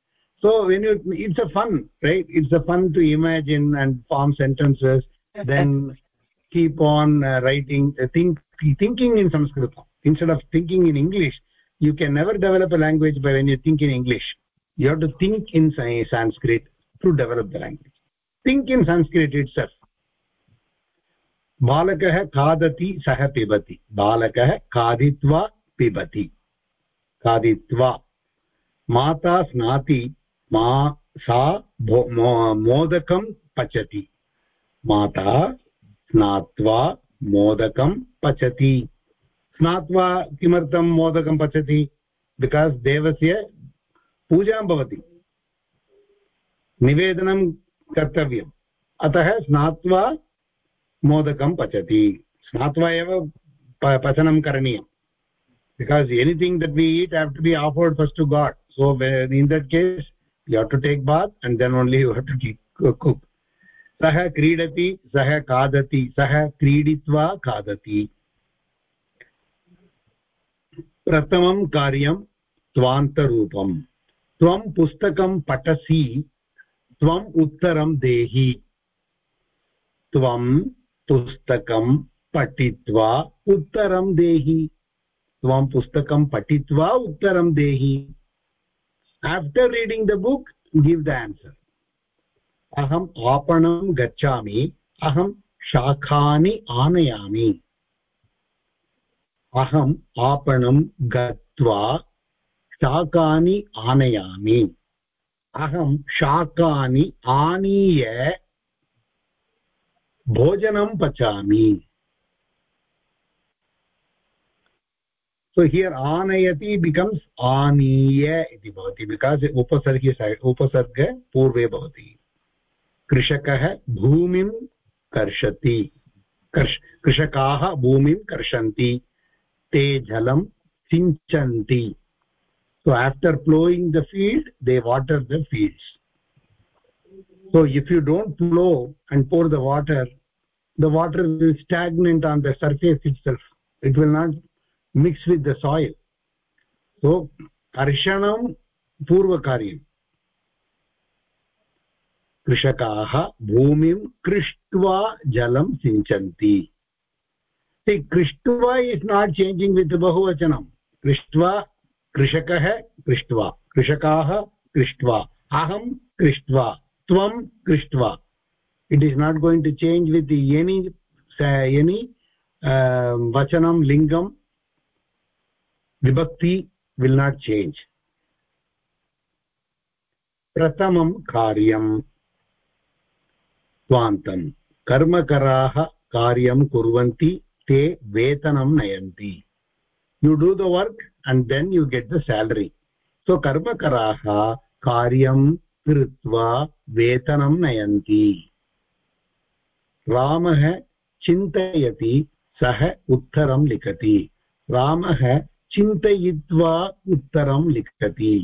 so when you it's a fun right it's a fun to imagine and form sentences then keep on uh, writing uh, think thinking in sanskrit instead of thinking in english you can never develop a language by when you think in english you have to think in Sa- sanskrit to develop the language think in sanskrit itself बालकः खादति सः पिबति। बालकः खादित्वा पिबति। खादित्वा। माता स्नाति, मा सा मोदकं पचति। माता स्नात्वा मोदकं पचति। स्नात्वा किमर्थं मोदकं पचति? बिकास् देवस्य पूजां भवति। निवेदनं कर्तव्यम्। अतः स्नात्वा मोदकं पचति। स्नात्वा एव पचनं करणीयं because anything that we eat have to be offered first to god so in that case you have to take bath and then only you have to cook सः क्रीडति, सः खादति, सः क्रीडित्वा खादति। प्रथमं कार्यं त्वान्तरूपं त्वं पुस्तकं पठसि, त्वम् उत्तरं देहि। त्वं पुस्तकं पठित्वा उत्तरं देहि। त्वं पुस्तकं पठित्वा उत्तरं देहि। After reading the book give the answer अहम् आपणं गच्छामि, अहं शाखानि आनयामि। अहम् आपणं गत्वा शाकानि आनयामि। अहं शाकानि आनीय भोजनं पचामि so here anayati becomes aniya iti bhavati because upasargi upasarga purve bhavati भूमिं कर्षति कर्ष कृषकाः भूमिं कर्षन्ति ते जलं सिञ्चन्ति so after plowing the field they water the fields so if you don't plow and pour the water the water is stagnant on the surface itself it will not mix with the soil so karshanam पूर्वकार्यं कृषकाः भूमिं कृष्ट्वा जलं सिञ्चन्ति कृष्ट्वा is not changing with बहुवचनं कृष्ट्वा कृषकः कृष्ट्वा कृषकाः कृष्ट्वा अहं कृष्ट्वा त्वं कृष्ट्वा। It is not going to change with any any वचनं लिङ्गं विभक्ति विल् नाट् चेञ्ज् प्रथमं कार्यं स्वान्तं कर्मकराः कार्यं कुर्वन्ति ते वेतनं नयन्ति you do the work and then you get the salary. So karmakaraha karyam कृत्वा वेतनं नयन्ति रामः चिन्तयति सः उत्तरं लिखति रामः चिन्तयित्वा उत्तरं लिखति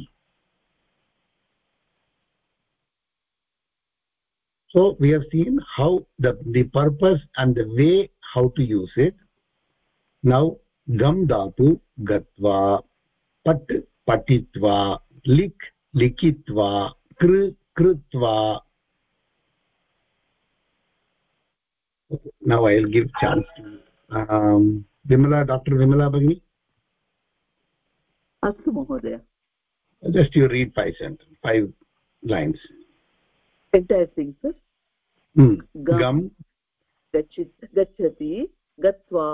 so we have seen how the the purpose and the way how to use it now gam dhatu gatva pat patitva lik likitva कृ कृत्वा। Now I give chance Vimala doctor Vimala भगिनि अस्तु महोदय। Just you read five sent five lines गम् गच्छति गत्वा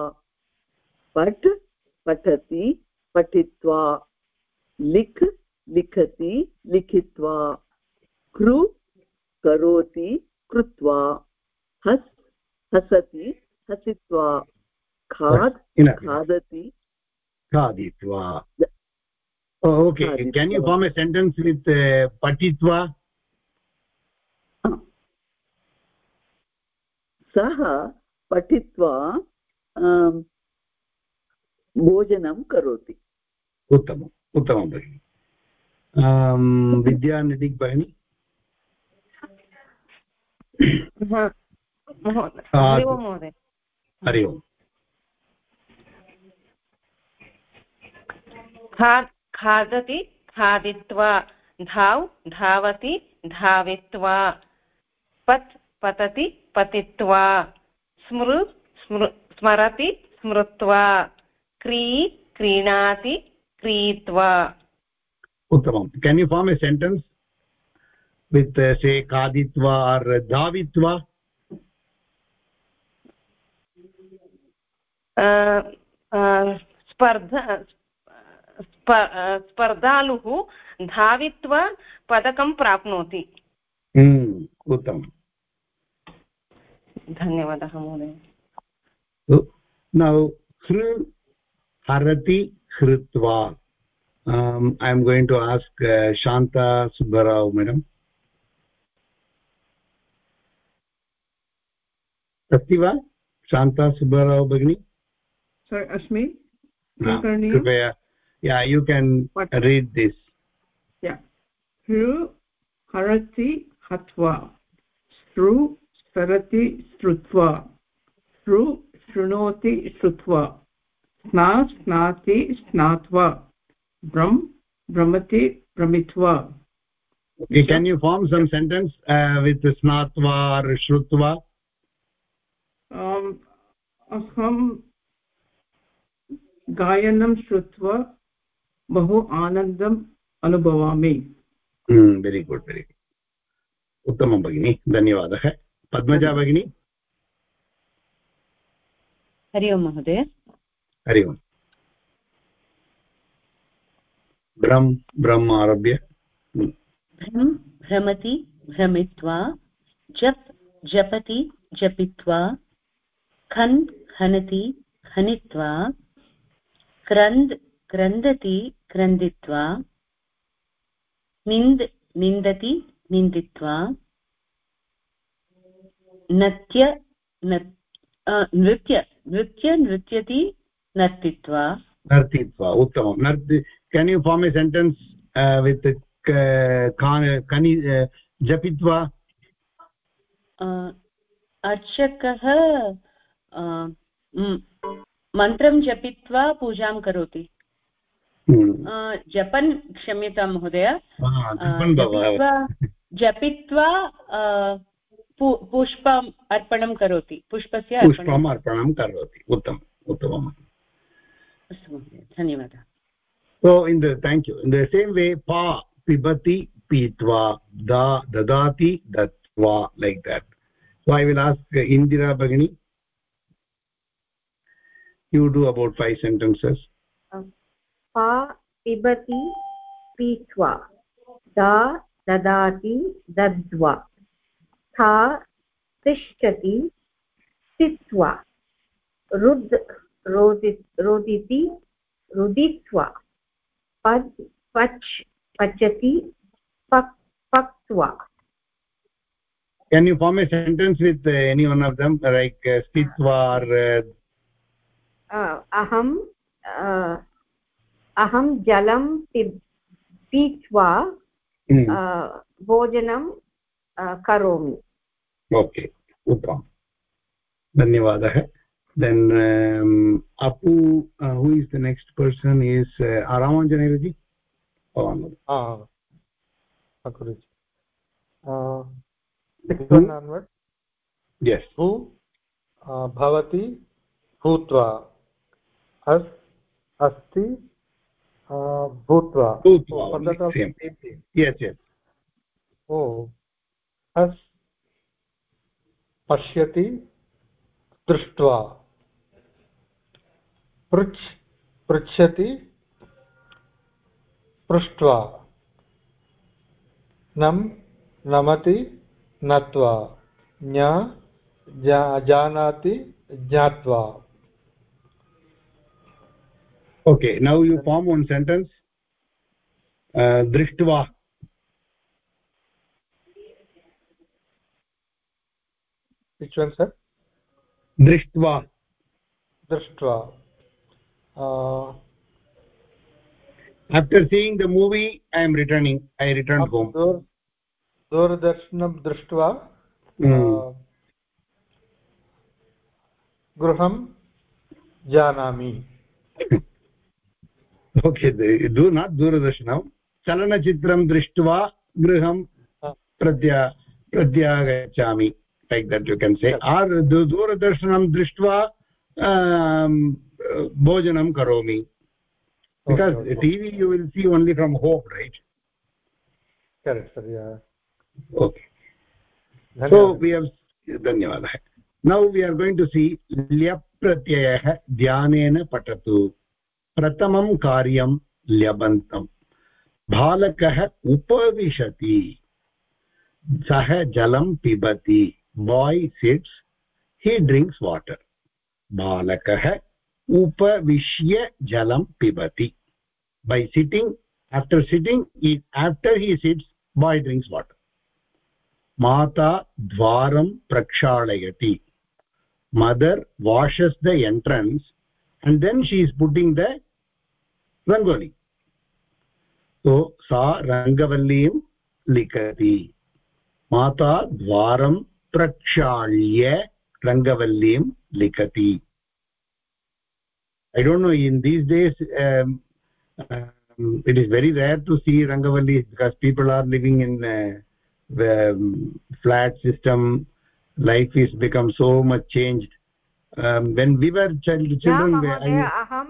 पठ पठति पठित्वा लिख लिखति लिखित्वा कृ करोति कृत्वा हस् हसति हसित्वा खाद् खादति। खादित्वा। can you form a sentence with uh, patitva? सः पठित्वा भोजनं करोति। उत्तमम् उत्तमं भगिनि। विद्यानिधि भगिनि। हरि ओम् खादति खादित्वा धाव् धावति धावित्वा पत् पतति पतित्वा स्मृ स्मरति स्मृत्वा क्री क्रीणाति क्रीत्वा उत्तमं can you form a sentence with say खादित्वा आर् धावित्वा? स्पर्धा स्पर्धालुः धावित्वा पदकं प्राप्नोति। उत्तमम्। धन्यवादः महोदय। नौ हृ हरति हृत्वा। um, i am going to ask uh, shanta अस्ति वा शान्ता सुब्बाराव भगिनी sorry asmi कृपया yeah you can What? read this yeah hru harati hatva sru सरति श्रुत्वा श्रु शृणोति श्रुत्वा स्ना स्नाति स्नात्वा भ्रम् भ्रमति भ्रमित्वा okay, can you form some sentence uh, with snatva or shrutva um, अहं गायनं श्रुत्वा बहु आनन्दम् अनुभवामि। वेरि गुड् वेरि गुड् उत्तमं भगिनि धन्यवादः। पद्मजा भगिनी? हरि ओं महोदय। हरि ओम्। भ्रम् भ्रम् आरभ्य। भ्रम् भ्रमति भ्रमित्वा जप् जपति जपित्वा। खन् खनति खनित्वा क्रन्द् क्रन्दति क्रन्दित्वा निन्द् निन्दति निन्दित्वा नत्य नृत्य नृत्य नृत्यति नर्तित्वा। नर्तित्वा उत्तमं। नर्ति can you form a sentence with कनि जपित्वा? अर्चकः मन्त्रं जपित्वा पूजां करोति। जपन् क्षम्यतां महोदय। जपित्वा पुष्पम् अर्पणं करोति। पुष्पस्य पुष्पम् अर्पणं करोति। उत्तम उत्तमम्। अस्तु धन्यवादः। So in thank you in the same way पा पिबति पीत्वा दा ददाति दत्त्वा like that so I will ask Indira भगिनी you do about five sentences? Um, pa pibati pitva da dadati dadva tha tishtati sitwa. Rud rodit roditi ruditva pad pach pachati pak paktva can you form a sentence with uh, any one of them like uh, sitva or uh, अहम् अहं जलं पीत्वा भोजनं करोमि। Okay उत्तमं। धन्यवादः। Then Appu who is the next person is रामाञ्जनेरजि भवान् भवति bhutva yes yes oh as पश्यति दृष्ट्वा। पृच् पृच्छति पृष्ट्वा। नम् नमति नत्वा। ज्ञा जानाति ज्ञात्वा। okay now you form one sentence uh, drishtva which one sir drishtva drishtva uh, after seeing the movie i am returning i returned home दूरदर्शनं दृष्ट्वा गृहं जानामि ओके दूरदर्शन चलनचि दूरदर्शनं गृह प्रत्या प्रत्यागच्छामि like that you can say Doordarshan दूरदर्शनं भोजन कौमी करोमि you T V you will see only from home right okay so we धन्यवादः. Now we are going to see leap प्रत्यय ध्यान पठतु प्रथमं कार्यं ल्यबन्तम्। बालकः उपविशति, सः जलं पिबति। Boy sits he drinks water बालकः उपविश्य जलं पिबति। Boy sitting after sitting after he sits boy drinks water माता द्वारं प्रक्षालयति। Mother washes the entrance and then she is putting the rangoli so sa rangavallim likati mata dwaram प्रक्षाल्य रङ्गवल्लीं लिखति i don't know in these days um, um, it is very rare to see rangavalli because people are living in uh, the um, flat system life is become so much changed um, when we were child, children yeah, I, aham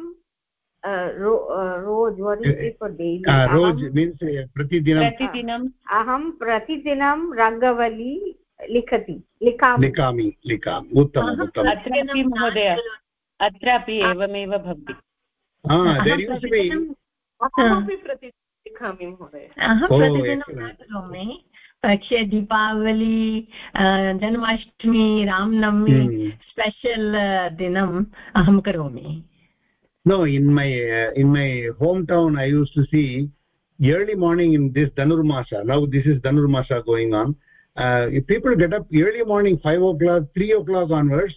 it for daily uh, roj means uh, pratidinam pratidinam aham pratidinam rangavalli लिखति लिखामि। लिखामि लिखामि। उत्तमम् उत्तमम्। अत्रापि महोदय अत्रापि एवमेव भवति। अहमपि लिखामि महोदय। अहं प्रतिदिनं न करोमि पक्षे दीपावली जन्माष्टमी रामनवमी स्पेशल् दिनम् अहं करोमि। No in my uh, in my hometown i used to see early morning in this dhanurmasa now this is dhanurmasa going on. Uh, if people get up early morning 5 o'clock 3 o'clock onwards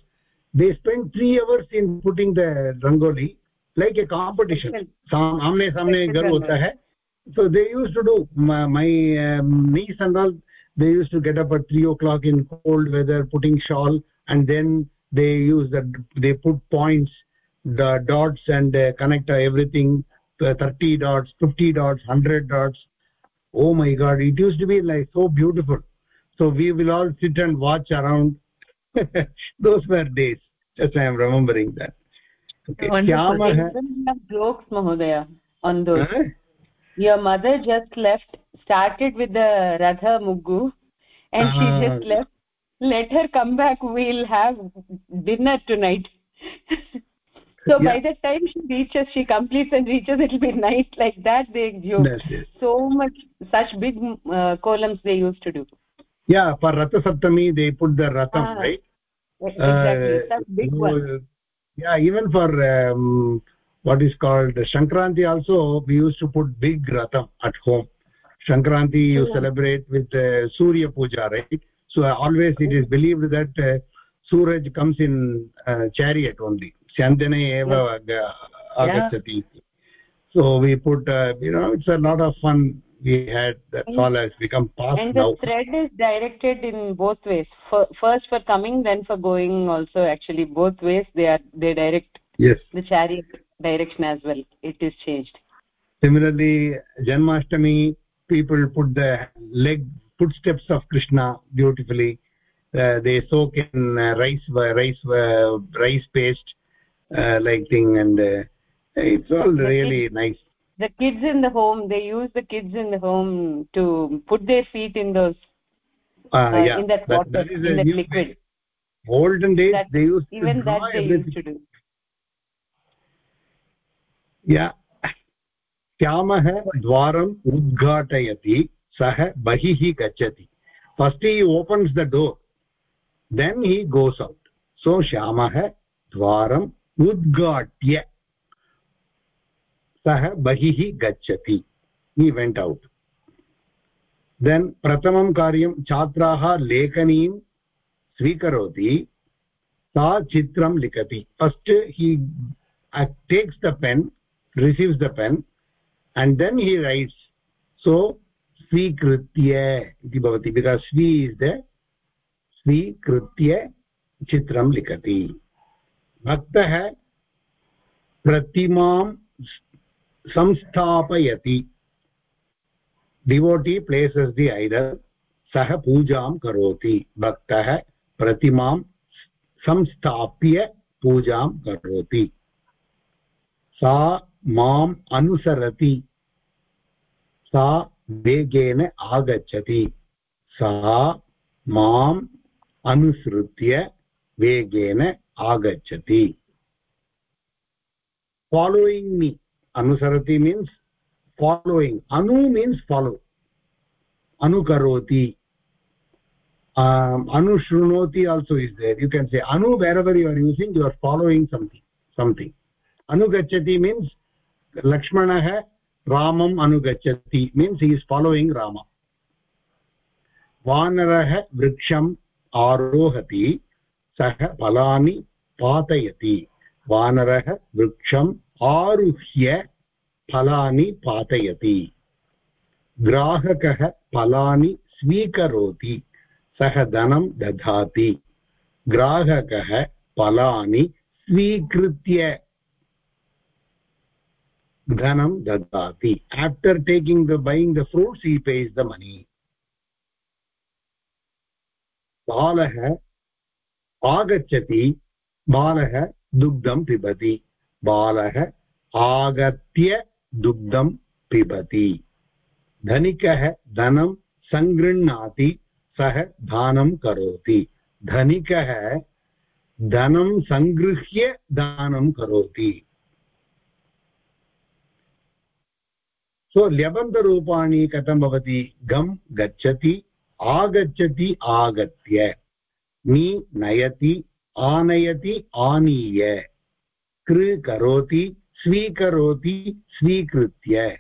they spend 3 hours in putting the rangoli like a competition. Amne samne gar hota hai. So they used to do. My, my um, niece and all they used to get up at 3 o'clock in cold weather putting shawl and then they use that they put points the dots and uh, connect everything uh, 30 dots 50 dots 100 dots. Oh my god it used to be like so beautiful. So we will all sit and watch around (laughs) those were days. Just i am remembering that. Okay jokes mahodaya on those. Huh? your mother just left started with the radha muggu and uh, she ah. just left. Let her come back. We'll have dinner tonight (laughs) so yeah. by the time she reaches she completes and reaches it'll be (laughs) night like that they joke so much such big uh, columns they used to do. Yeah for ratha saptami they put the ratham ah, right? exactly. Uh, such big one yeah even for um, what is called shankranti also we used to put big ratham at home. Shankranti you yeah. celebrate with uh, surya puja right? So uh, always it is believed that uh, suraj comes in uh, chariot only shandane eva agachati so we put uh, you know it's a lot of fun we had. That all has become past and the now. thread is directed in both ways. For, first for coming then for going also actually both ways. They are they direct yes. the chariot direction as well. It is changed. Similarly janmashtami people put the leg footsteps of krishna beautifully. Uh, they soak in uh, rice uh, rice uh, rice paste uh, like thing and uh, it's all the really kids, nice the kids in the home they use the kids in the home to put their feet in those yeah, in that water that, that in that liquid olden days that, they used even that they everything. used to do yeah श्यामः द्वारम् उद्घाटयति सः बहिः गच्छति first हि opens the door then हि गोस् out सो श्यामः द्वारम् उद्घाट्य। सः बहिः गच्छति। हि वेण्ट् औट् देन् प्रथमं कार्यं छात्राः लेखनीं स्वीकरोति। सा चित्रं लिखति। First he takes the pen receives the pen, and then he writes, so स्वीकृत्य इति भवति। बिकास् स्वी इस् द स्वीकृत्य चित्रं लिखति। भक्तः प्रतिमां संस्थापयति। डिवोटी प्लेसस् दि ऐडल् सः पूजां करोति। भक्तः प्रतिमां संस्थाप्य पूजां करोति। सा माम् अनुसरति, सा वेगेन आगच्छति। सा माम् अनुसृत्य वेगेन आगच्छति। फालोयिङ्ग् मी अनुसरति मीन्स् फालोयिङ्ग् अनु मीन्स् फालो अनुकरोति अनुशृणोति also is there you can say Anu wherever you are using you are following something something अनुगच्छति means लक्ष्मणः रामम् अनुगच्छति means he is following Rama वानरः वृक्षम् आरोहति। सः फलानि पातयति। वानरः वृक्षम् आरुह्य फलानि पातयति। ग्राहकः फलानि स्वीकरोति सः धनं ददाति ग्राहकः फलानि स्वीकृत्य धनं ददाति। After taking the bag the fruits he pays the money बालः आगच्छति, बालः दुग्धं पिबति। बालः आगत्य दुग्धं पिबति। धनिकः धनं सङ्गृह्णाति सः दानं करोति। धनिकः धनं सङ्गृह्य दानं करोति। सो ल्यबन्तरूपाणि कथं भवति? गम् गच्छति, आगच्छति, आगत्य। मी नयति आनयति आनीय। कृ करोति, स्वीकरोति, स्वीकृत्य।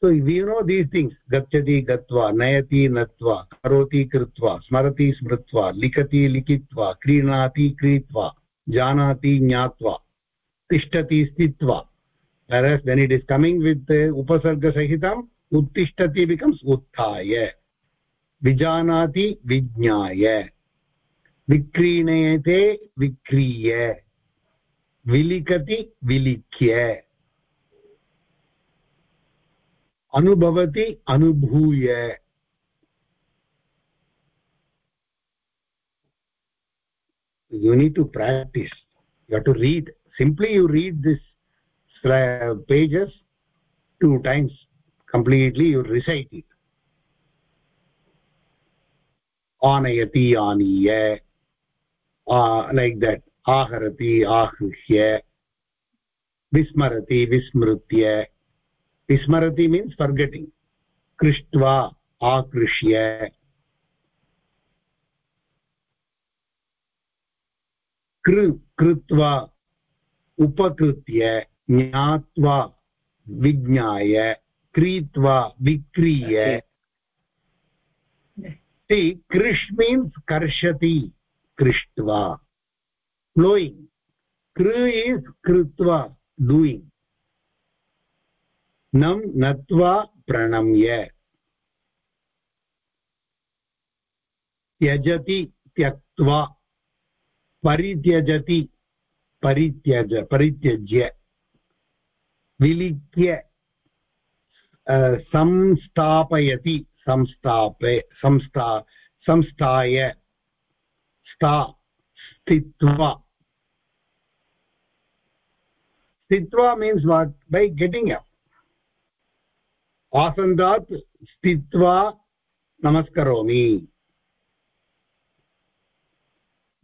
So you know these things गच्छति, गत्वा, नयति, नत्वा, करोति, कृत्वा, स्मरति, स्मृत्वा, लिखति, लिखित्वा, क्रीणाति, क्रीत्वा, जानाति, ज्ञात्वा, तिष्ठति, स्थित्वा when it is coming with उपसर्गसहितम् उत्तिष्ठति बिकम्स् उत्थाय vijanati vijnaya विक्रीणयते विक्रीय विलिखति विलिख्य अनुभवति अनुभूय you need to practice you have to read simply you read this pages two times completely you recite it aniya uh, like that aharati ahruhya vismarati vismrutya विस्मरति means forgetting कृष्ट्वा आकृष्य कृ कृत्वा उपकृत्य ज्ञात्वा विज्ञाय क्रीत्वा विक्रीय कृष् मीन्स् कर्षति कृष्ट्वा। फ्लोयिङ्ग् कृ इस् कृत्वा डूयिङ्ग् नं नत्वा प्रणम्य त्यजति त्यक्त्वा परित्यजति परित्यज परित्यज्य विलिख्य संस्थापयति संस्थापय संस्था, संस्थाय स्था, स्थित्वा। स्थित्वा means what by getting up आसन्दात् स्थित्वा नमस्करोमि।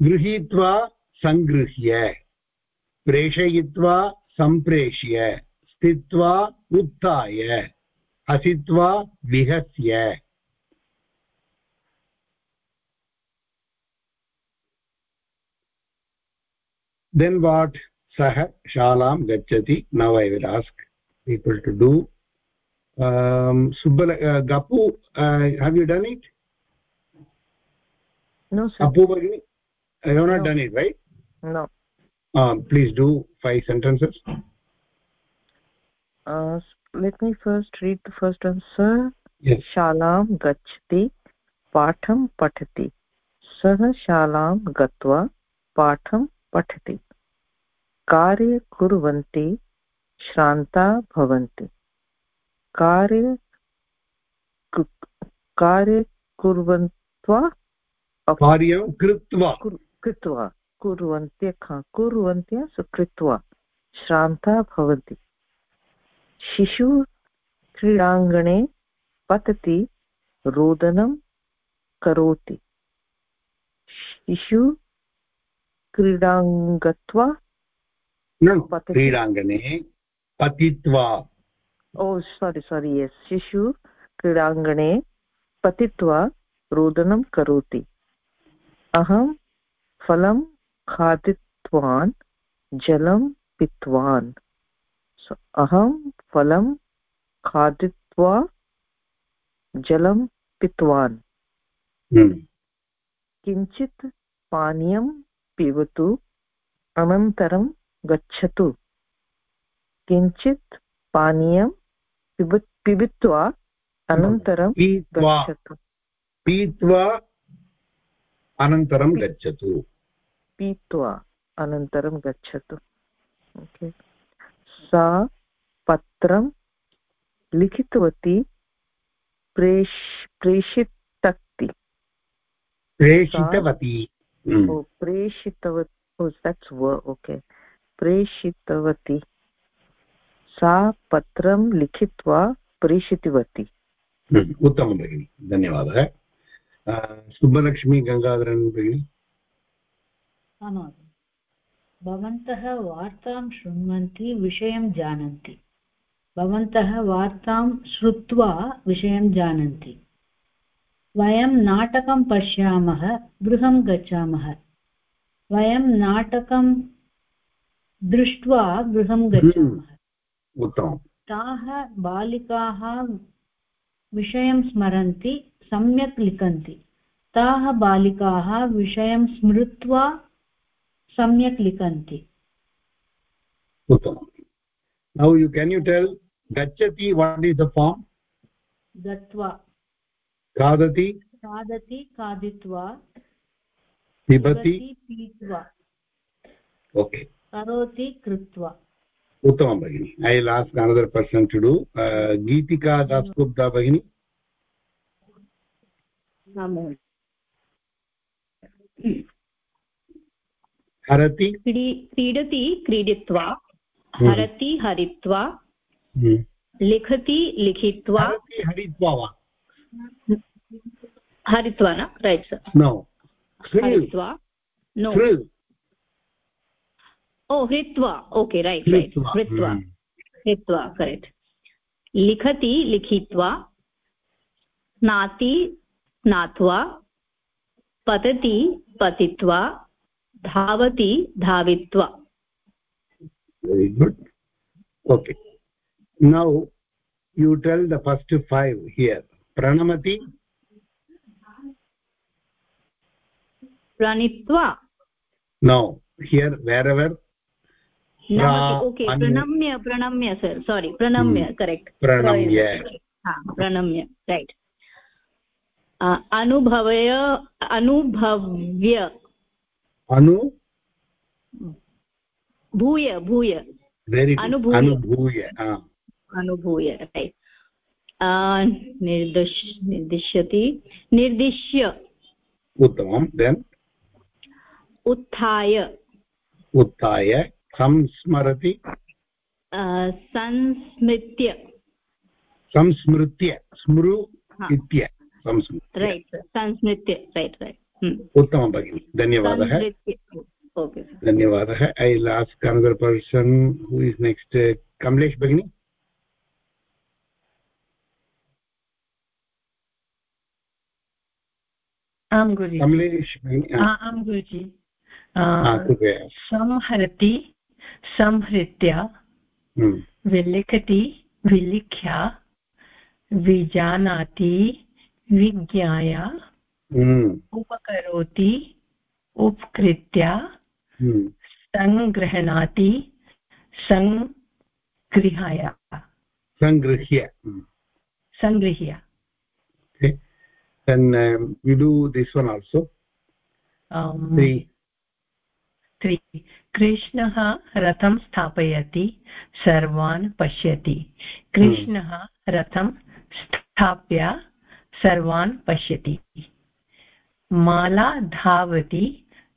गृहीत्वा सङ्गृह्य प्रेषयित्वा सम्प्रेष्य स्थित्वा उत्थाय। हसित्वा विहस्य। देन् वाट् सः शालां गच्छति now to do ask people to do सुब्बल uh, गपु हव् यु डन् इट् अपु भगिनि you not done it right please do five sentences let me first read the first one sir yes. Shalam gachati पाठं पठति सः शालां गत्वा पाठं पठति कार्ये कुर्वन्ति श्रान्ता भवन्ति कार्य कार्य कुर्वन्त्वा कार्यं कृत्वा कृत्वा कुर्वन्त्य कुर्वन्त्य कृत्वा श्रान्ता भवन्ति शिशु क्रीडाङ्गणे पतति रोदनं करोति। शिशु क्रीडाङ्गत्वा क्रीडाङ्गणे पतित्वा। ओ सारि सारि यस् शिशु क्रीडाङ्गणे पतित्वा रोदनं करोति। अहं फलं खादितवान् जलं पित्वान्। अहं फलं खादित्वा जलं पित्वान्। हम्म। किञ्चित् पानीयं पिबतु अनन्तरं गच्छतु। किञ्चित् पानीयं पिब पिबित्वा अनन्तरं गच्छतु। पीत्वा अनन्तरं गच्छतु। पीत्वा अनन्तरं गच्छतु। ओके। सा पत्रं लिखितवती प्रेष प्रेषितवती। प्रेषितवती। दट्स् ओके प्रेषितवती सा पत्रं लिखित्वा प्रेषितवती। उत्तमं भगिनि धन्यवादः। सुब्बलक्ष्मी गङ्गाधरन् भगिनि। भवन्तः वार्तां शृण्वन्ति विषयं जानन्ति। भवन्तः वार्तां श्रुत्वा विषयं जानन्ति। वयं नाटकं पश्यामः गृहं गच्छामः। वयं नाटकं दृष्ट्वा गृहं गच्छामः। उत्तमं ताः बालिकाः विषयं स्मरन्ति सम्यक् लिखन्ति। ताः बालिकाः विषयं स्मृत्वा सम्यक् लिखन्ति। उत्तमम्। Now you can you tell gachati what is the form? गत्वा खादति खादति खादित्वा पिबति पीत्वा ओके करोति कृत्वा उत्तमं भगिनि I last another person to do Gitika Dasgupta भगिनि हरति क्रीडति क्रीडित्वा। हरति हरित्वा हम्म। लिखति लिखित्वा। हरित्वा वा? हरित्वा न? रैट् सर् नो हरित्वा? नो ओ हृत्वा ओके रैट् रैट् हृत्वा हृत्वा करेक्ट् लिखति लिखित्वा स्नाति स्नात्वा पतति पतित्वा धावति धावित्वा very good okay now you tell the first five here pranamati pranitva no here wherever okay pranamya pranamya sir sorry pranamya hmm. correct pranamya ha pranamya right अनुभवय अनुभव्य अनु भूय भूय। अनुभूय। अनुभूय रैट् निर्दिश निर्दिश्यति। निर्दिश्य। उत्तमं देन् उत्थाय। उत्थाय संस्मरति। संस्मृत्य। संस्मृत्य स्मृ इत्य रैट् संस्मृत्य रैट् रैट् उत्तमं भगिनि। धन्यवादः। धन्यवादः. I last another person who is next Kamlesh भगिनी आं गुरुजि. कमलेश् आं गुरुजि. संहरति संहृत्य हम्म। विलिखति विलिख्य विजानाति विज्ञाय हम्म। उपकरोति उपकृत्य सङ्गृह्णाति सङ्गृहाय सङ्गृह्य सङ्गृह्य then um, you do this one also. Um, three. three. कृष्णः रथं स्थापयति सर्वान् पश्यति। कृष्णः रथं स्थाप्य सर्वान् पश्यति। माला धावति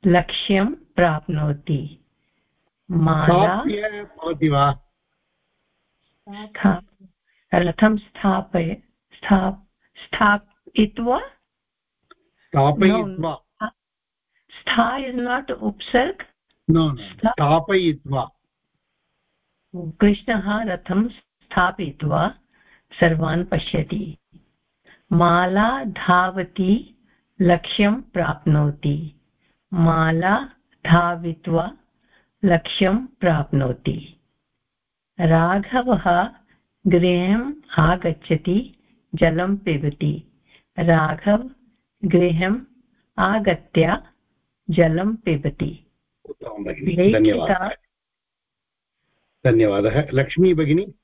लक्ष्यं प्राप्नोति। माला भवति वा? रथं स्थापय स्थापयित्वा। स्थापयित्वा स्था इस् नाट् उप्सर्ग्। स्थापयित्वा। कृष्णः रथं स्थापयित्वा सर्वान् पश्यति। माला धावति लक्ष्यं प्राप्नोति। माला धावित्वा लक्ष्यं प्राप्नोति। राघवः गृहम् आगच्छति जलं पिबति। राघव गृहम् आगत्य जलं पिबति। धन्यवादः। लक्ष्मी भगिनी?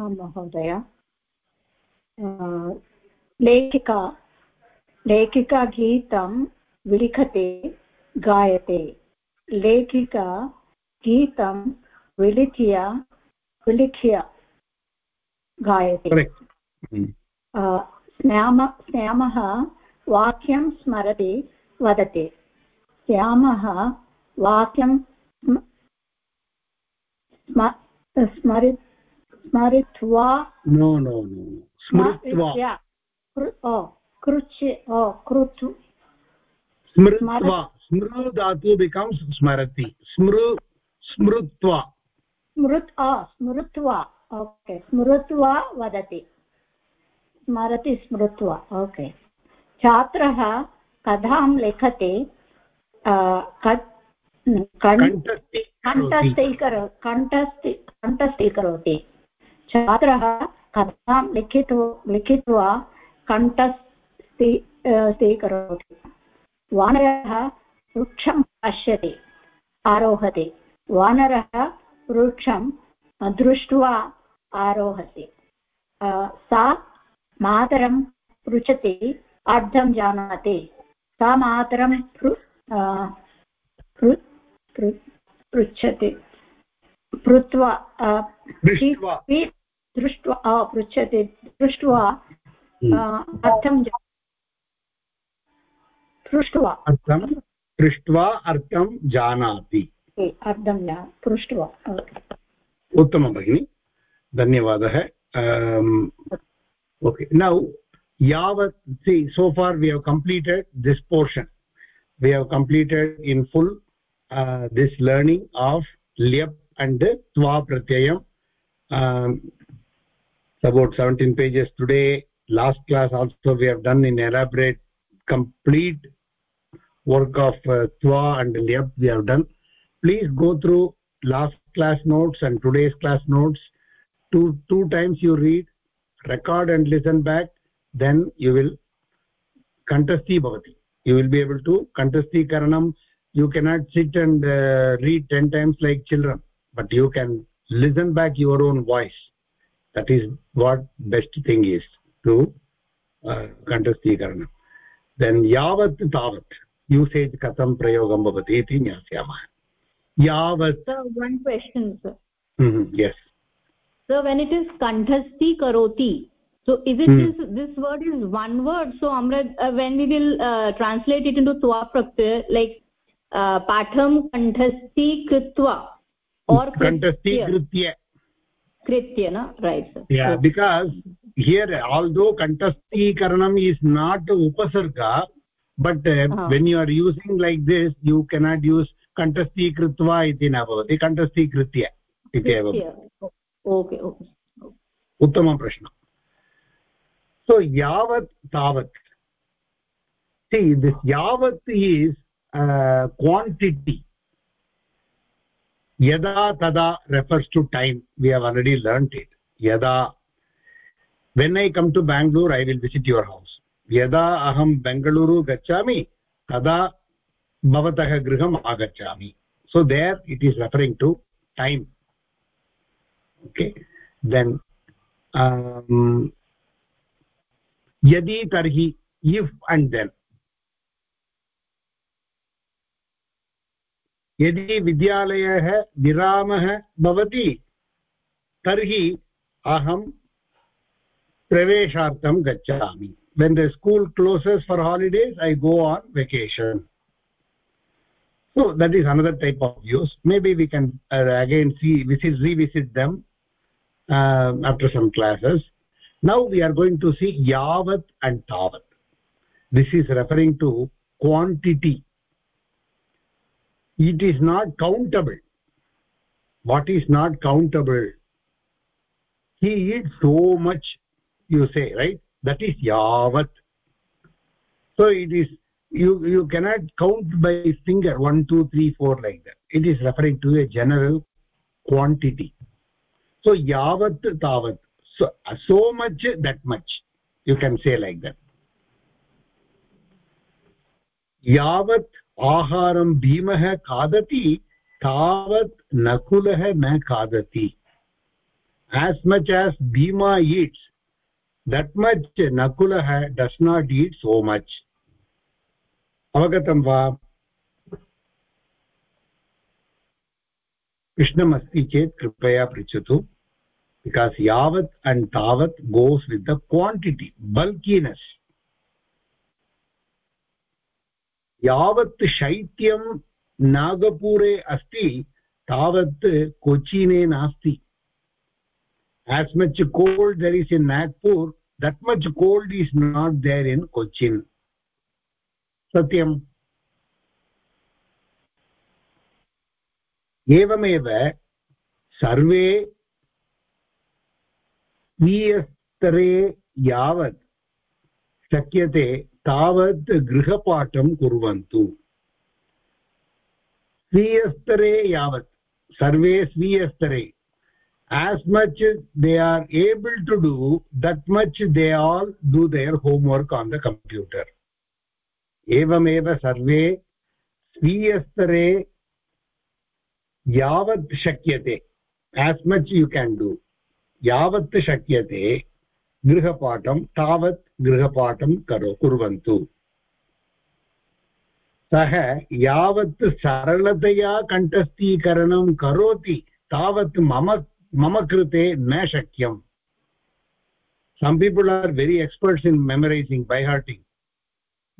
आं महोदय। लेखिका लेखिका गीतं विलिखते गायते। लेखिका गीतं विलिख्य विलिख्य गायते। स्याम स्यामः वाक्यं स्मरति वदति। श्यामः वाक्यं स्मरि स्मरित्वा। नो नो नो स्मृत्वा। कृच्य कृतु स्मृत्वा स्मृ धातु बिकम्स् स्मरति। स्मृ स्मृत्वा। स्मृत् स्मृत्वा ओके। स्मृत्वा वदति। स्मरति स्मृत्वा ओके। छात्रः कथां लिखति कण्ठस्थीकरो कण्ठस्थि कण्ठस्थीकरोति। छात्रः कथां लिखित्वा लिखित्वा कण्ठस्थि स्वीकरोति। वानरः वृक्षं पश्यति आरोहति। वानरः वृक्षं दृष्ट्वा आरोहति। सा मातरं पृच्छति अर्धं जानाति। सा मातरं पृच्छति। पृत्वा दृष्ट्वा। पृच्छति। दृष्ट्वा हम्म। अर्थं पृष्ट्वा। अर्थं पृष्ट्वा अर्थं जानाति। अर्थं न पृष्ट्वा। उत्तमं भगिनि धन्यवादः। ओके नौ यावत् see so far we have completed this portion we have completed in full this learning of leap and त्वा प्रत्ययम् about seventeen pages today last class also we have done in elaborate complete work of uh, and lyap we have done. Please go through last class notes and today's class notes. Two two times you read record and listen back. Then you will contasti bhavati. You will be able to contasti karanam. You cannot sit and uh, read 10 times like children but you can listen back your own voice. That is what best thing is to uh, contasti karanam. Then yavat tavat usage कथं प्रयोगं भवति इति ज्ञास्यामः। यावत् one question yes so when it is कण्ठस्थी करोति so is it is this word is one word so Amrit when will translate it into त्वा प्रक्ति like पाठं कण्ठस्थी कृत्वा और् कण्ठस्थी कृत्य कृत्य न रैट् बिकास् हियर् आल् दो कण्ठस्थीकरणम् इस् नाट् उपसर्ग but uh, uh -huh. when you are using like this you cannot use kanthasti kritva iti na bhavati kanthasti kritya iti eva okay okay उत्तमं प्रश्नः so yavat tavat see this yavat is uh, quantity yada tada refers to time we have already learnt it yada when i come to bangalore i will visit your house यदा अहं बेङ्गलूरु गच्छामि तदा भवतः गृहम् आगच्छामि. There it is referring to time. Okay? Then um, यदि तर्हि if and then यदि विद्यालयः विरामः भवति तर्हि अहं प्रवेशार्थं गच्छामि. When the school closes for holidays i go on vacation. So that is another type of use. Maybe we can uh, again see visit revisit them uh, after some classes. Now we are going to see yavat and tavat this is referring to quantity. It is not countable. What is not countable? He eats so much you say right that is yavat so it is you you cannot count by finger one two three four like that it is referring to a general quantity so yavat tavat so so much that much you can say like that यावत् आहारं भीमः खादति तावत् नकुलः न खादति as much as bhima eats that much nakulah does not eat so much avagatam va कृष्णम् अस्ति चेत् कृपया पृच्छतु बिकास् यावत् अण्ड् तावत् goes with the quantity bulkiness यावत् शैत्यं नागपुरे अस्ति तावत् कोचीने नास्ति as much cold there is in nagpur that much cold is not there in cochin. Satyam. एवमेव सर्वे स्वीयस्तरे यावत् शक्यते तावत् गृहपाठं कुर्वन्तु स्वीयस्तरे यावत् सर्वे स्वीयस्तरे as much they are able to do that much they all do their homework on the computer एवमेव सर्वे स्वीयस्तरे यावत् शक्यते as much you can do यावत् शक्यते गृहपाठं तावत् गृहपाठं करो कुर्वन्तु सः यावत् सरलतया कण्ठस्थीकरणं करोति तावत् मम मम कृते न शक्यम्. Some people are very experts in memorising by hearting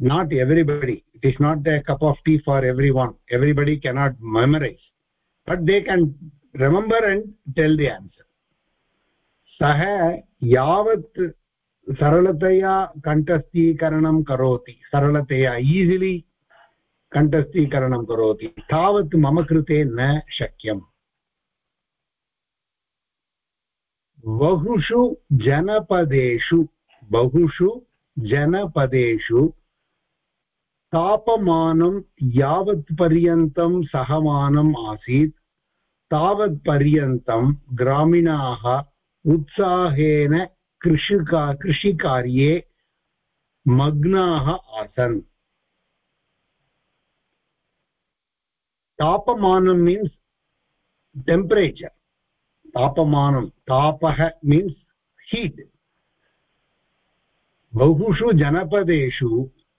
not everybody it is not the cup of tea for everyone everybody cannot memorise but they can remember and tell the answer सः यावत् सरलतया कण्ठस्थीकरणं करोति. सरलतया easily कण्ठस्थीकरणं करोति. तावत् मम कृते न शक्यम्. बहुषु जनपदेषु बहुषु जनपदेषु तापमानं यावत्पर्यन्तं सहमानम् आसीत्। तावत्पर्यन्तं ग्रामीणाः उत्साहेन कृषिका, कृषिकार्ये मग्नाः आसन्। तापमानं मीन्स् टेम्परेचर् तापमानं, तापः मीन्स् हीट् बहुषु जनपदेषु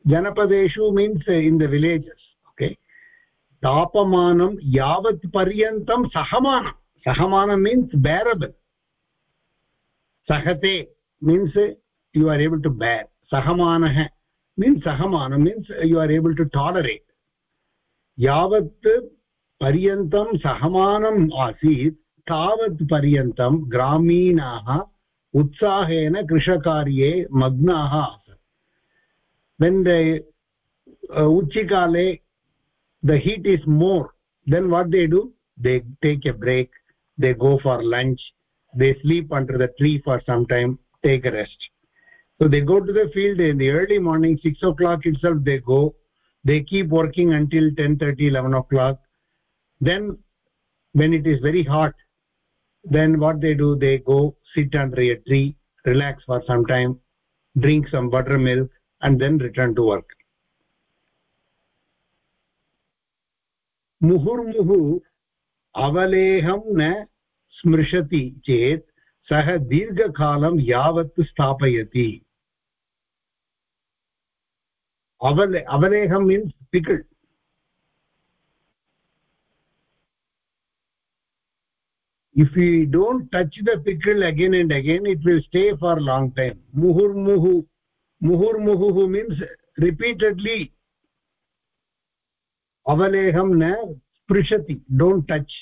जनपदेषु means in the villages okay तापमानं यावत् पर्यन्तं सहमानं सहमानं मीन्स् बेरबल् सहते means you are able to bear सहमानः means सहमानं means you are able to tolerate यावत् पर्यन्तं सहमानम् आसीत् तावत्पर्यन्तं ग्रामीणाः उत्साहेन कृषकार्ये मग्नाः आसन्. Then the उच्चिकाले the heat is more then what they do they take a break they go for lunch they sleep under the tree for some time take a rest so they go to the field in the early morning six o'clock itself they go they keep working until ten thirty eleven o'clock then when it is very hot then what they do they go sit under a tree relax for some time drink some buttermilk and then return to work मुहुर्मुहुः अवलेहं न स्मृशति चेत् सः दीर्घकालं यावत् स्थापयति अवले अवलेहं means pickle if we don't touch the pickle again and again it will stay for long time muhurmuhu muhurmuhu means repeatedly avaleham na sprishati don't touch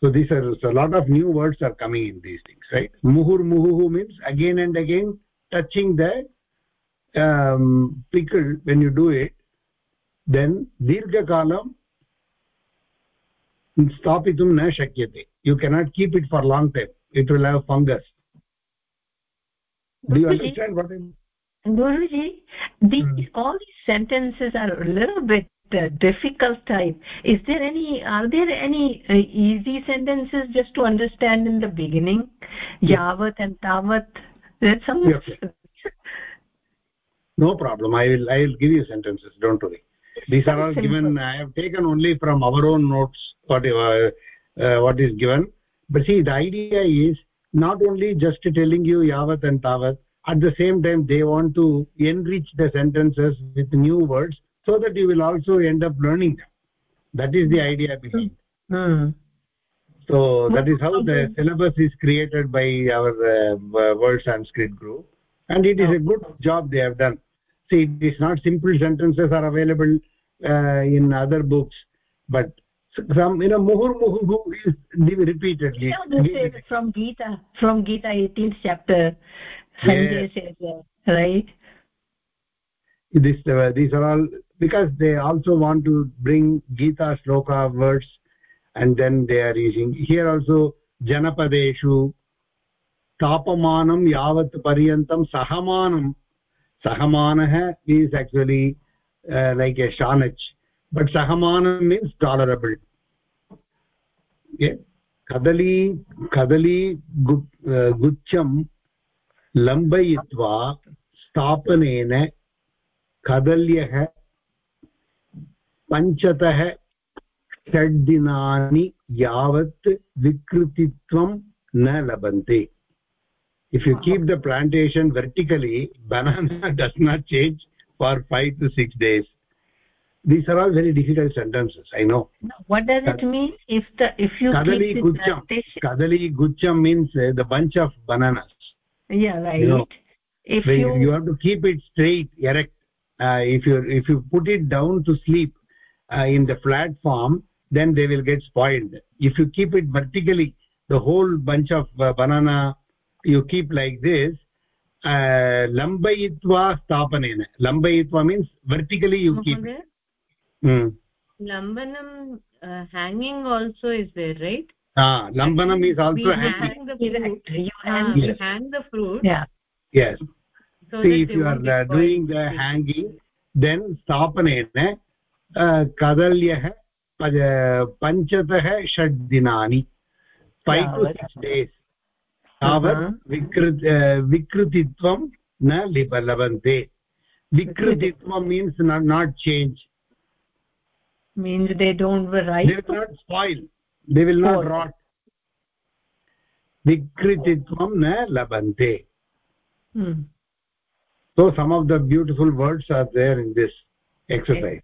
so these are so a lot of new words are coming in these things right muhur muhurmuhu means again and again touching the um, pickle when you do it then dirgha kalam स्थापितुं न शक्यते you cannot keep it for long time. It will have fungus. Do you understand what i mean guruji these hmm. all these sentences are a little bit uh, difficult type. Is there any are there any uh, easy sentences just to understand in the beginning? Yeah. yavat and tavat there's some no problem. I will i will give you sentences. Don't worry. These are all given. i have taken only from our own notes whatever what is given. But see the idea is not only just telling you yavat and tavat at the same time they want to enrich the sentences with new words so that you will also end up learning them. That is the idea behind hmm. so that is how the syllabus is created by our uh, world sanskrit group. And it is a good job they have done. See it is not simple sentences are available uh, in other books but some you know muhur muhu is repeatedly from gita from gita 18th chapter sanjay says uh, right? This uh, these are all because they also want to bring gita shloka words and then they are using here also janapadeshu tapamanam yavat paryantam sahamanam. Sahamanah is actually uh, like a shanach but sahamanam means tolerable okay kadali kadali guchcham लम्बयित्वा स्थापनेन कदल्यः पञ्चतः षड्दिनानि यावत् विकृतित्वं न लभन्ते if you keep the plantation vertically banana does not change for 5 to 6 days these are all very difficult sentences i know. What does it mean if the if you kadali gucham. kadali gucham means uh, the bunch of bananas. Yeah right. You know, if you you have to keep it straight erect uh, if you if you put it down to sleep uh, in the flat form then they will get spoiled. If you keep it vertically the whole bunch of uh, banana you keep like this uh, lambayitva sthapanena. Lambayitva means vertically you keep hmm. Lambanam uh, hanging also is there right ah lambanam is also we hanging hang the fruit. you hang, yes. hang the fruit yeah yes so See, if you are uh, doing the hanging then sthapanena कदल्यः पञ्चतः षड् दिनानि five two six days तावत् विकृ विकृतित्वं न लभन्ते विकृतित्वं means not change means they don't write they will not spoil they will not rot vikrititvam na labante hmm. so some of the beautiful words are there in this exercise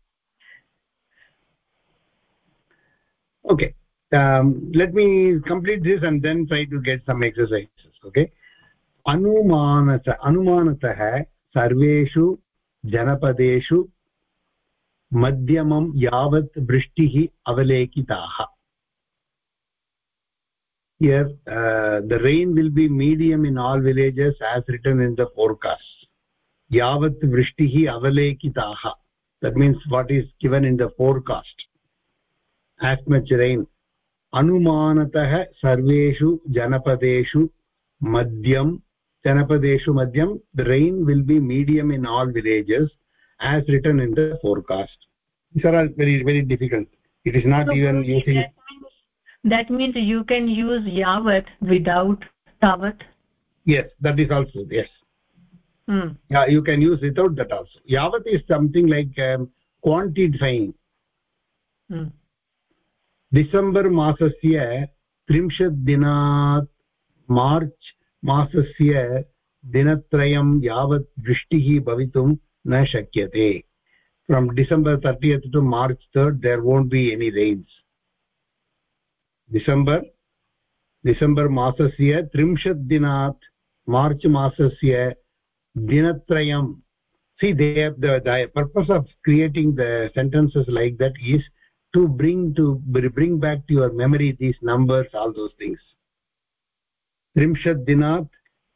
okay um, let me complete this and then try to get some exercises okay अनुमानत अनुमानतः सर्वेषु जनपदेषु मध्यमं यावत् वृष्टिः अवलेखिताः। Here the rain will be medium in all villages as written in the forecast यावत् वृष्टिः अवलेखिताः that means what is given in the forecast as much rain अनुमानतः सर्वेषु जनपदेषु मध्यं जनपदेषु मध्यं the rain will be medium in all villages as written in the forecast these are all very very difficult it is not so even using that means, that means you can use yavat without tavat yes that is also yes hmm. yeah you can use without that also yavat is something like um, quantifying hmm. December मासस्य त्रिंशत् दिनात् मार्च् मासस्य दिनत्रयं यावत् वृष्टिः भवितुं न शक्यते। From December thirtieth to March third there won't be any rains December December मासस्य त्रिंशत् दिनात् मार्च् मासस्य दिनत्रयं see the purpose of creating the sentences like that is to bring to bring back to your memory these numbers all those things त्रिंशत् दिनात्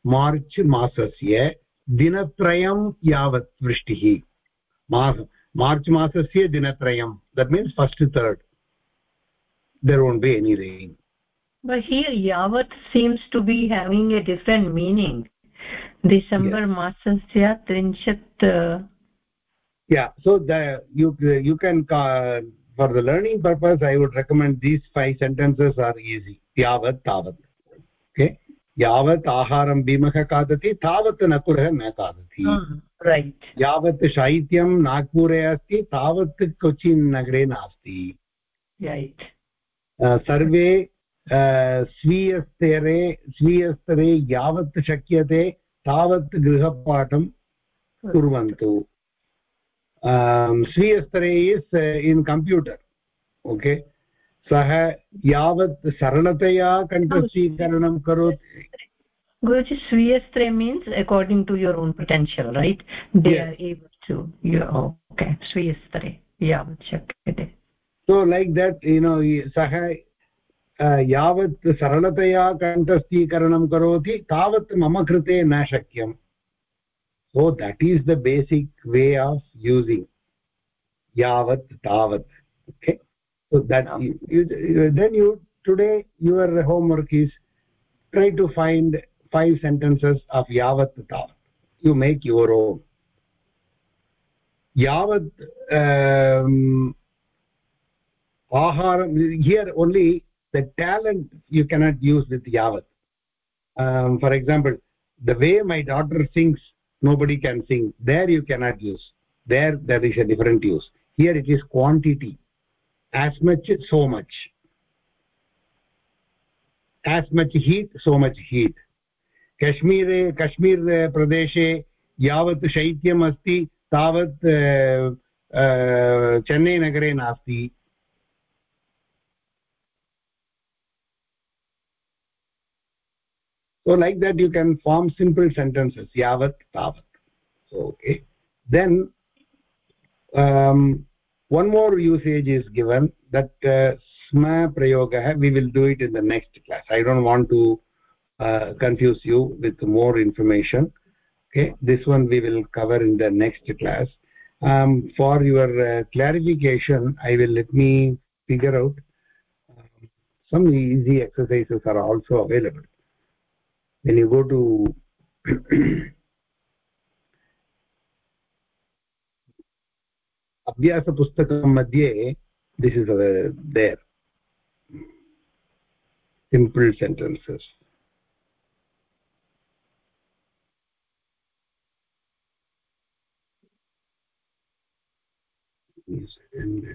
मार्च् मासस्य दिनत्रयं यावत् वृष्टिः मार्च् मासस्य दिनत्रयं that means first third there won't be any rain but here yavat seems to be having a different meaning december yes. masasya trinshat uh... yeah so the you you can uh, for the learning purpose i would recommend these five sentences are easy yavat tavat okay यावत् आहारं भीमः खादति तावत् नकुलः न खादति। Right यावत् शैत्यं नाग्पुरे अस्ति तावत् कोचिन् नगरे नास्ति। सर्वे स्वीयस्तरे स्वीयस्तरे यावत् शक्यते तावत् गृहपाठं कुर्वन्तु। स्वीयस्तरे इस् इन् कम्प्यूटर् ओके सः यावत् सरलतया कण्ठस्वीकरणं करोत्। गुरुजि स्वीयस्त्रे means according to your own potential right they are able to okay स्वीयस्तरे यावत् शक्यते। सो लैक् देट् युनो सः यावत् सरलतया कण्ठस्थीकरणं करोति तावत् मम कृते न शक्यम्। So that is the basic way of using यावत् तावत् okay? So that you, you, then you today your homework is try to find five sentences of yavat tavat you make your own. Yavat um, aharam here only the talent you cannot use with yavat um, for example the way my daughter sings nobody can sing. There you cannot use. There there is a different use. Here it is quantity as much so much as much heat so much heat कश्मीरे कश्मीर् प्रदेशे यावत् शैत्यम् अस्ति तावत् चेन्नैनगरे नास्ति so like that you can form simple sentences yavat tavat so okay then um, one more usage is given that uh, sma prayogah we will do it in the next class. I don't want to uh, confuse you with more information. Okay this one we will cover in the next class. Um, for your uh, clarification i will let me figure out um, some easy exercises are also available. When you go to (clears throat) अभ्यासपुस्तकं मध्ये this is there simple sentences and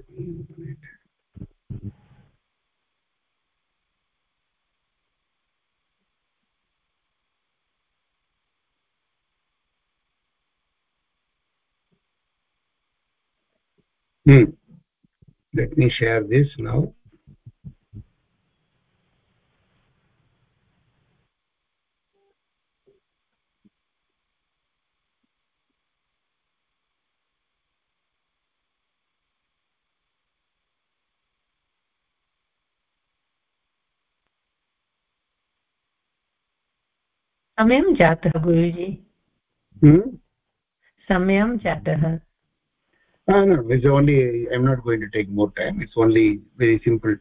hmm. let me share this now समयं जातः गुरुजी समयं जातः uh, no it's only i'm not going to take more time it's only very simple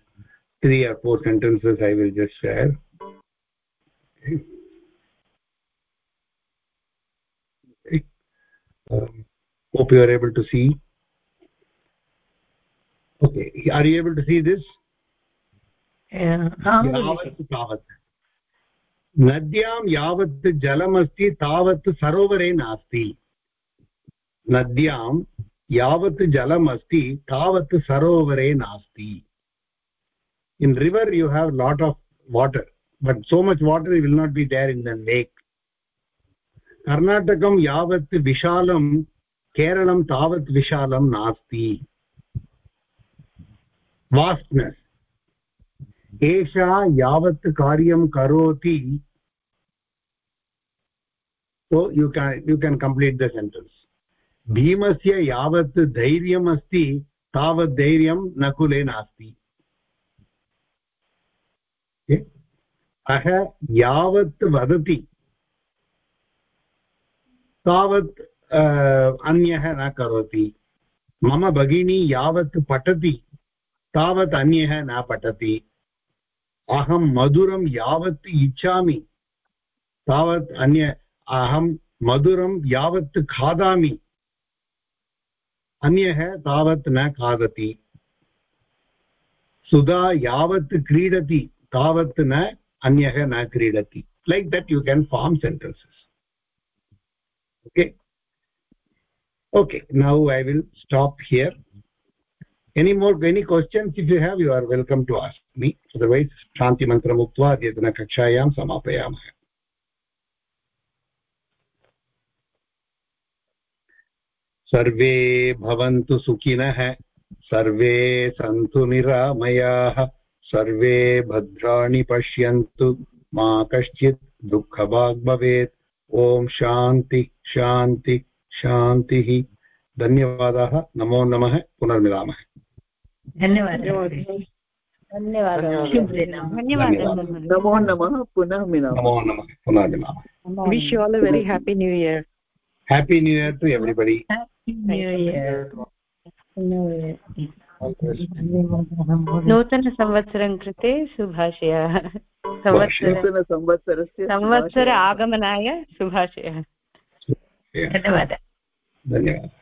three or four sentences i will just share okay. okay. Um, hope you are able to see okay are you able to see this यावत् तावत् नद्यां यावत् जलमस्ति तावत् सरोवरे नास्ति नद्यां यावत् जलम् अस्ति तावत् सरोवरे नास्ति in river you have lot of water but so much water will not be there in the lake कर्णाटकं यावत् विशालं केरलं तावत् विशालं नास्ति वास्ट्नेस् एषा यावत् कार्यं करोति you can you can complete the sentence भीमस्य यावत् धैर्यम् अस्ति तावत् धैर्यं नकुले नास्ति। सः यावत् वदति, तावत् अन्यः न करोति। मम भगिनी यावत् पठति, तावत् अन्यः न पठति। अहं मधुरं यावत् इच्छामि, तावत् अन्य, अहं मधुरं यावत् खादामि। अन्यः तावत् न खादति। सुधा यावत् क्रीडति, तावत् न, अन्यः न क्रीडति। Like that you can form sentences okay okay, now i will stop here. Any more, any questions? If you have, you are welcome to ask वदामि अदर्वैस् शान्तिमन्त्रम् अद्यतनकक्षायां समापयामः सर्वे भवन्तु सुखिनः सर्वे सन्तु निरामयाः सर्वे भद्राणि पश्यन्तु मा कश्चित् दुःखभाग् भवेत्। ॐ शान्ति शान्ति शान्तिः। धन्यवादाः। नमो नमः। पुनर्मिलामः। धन्यवादः। धन्यवादः। नमो नमः। पुनः मिलामः नमो। नमः all a very happy new year. Happy new year to everybody. New year नूतनसंवत्सरं कृते शुभाशयाः। संवत्सर आगमनाय शुभाशयः। धन्यवादः। धन्यवादः।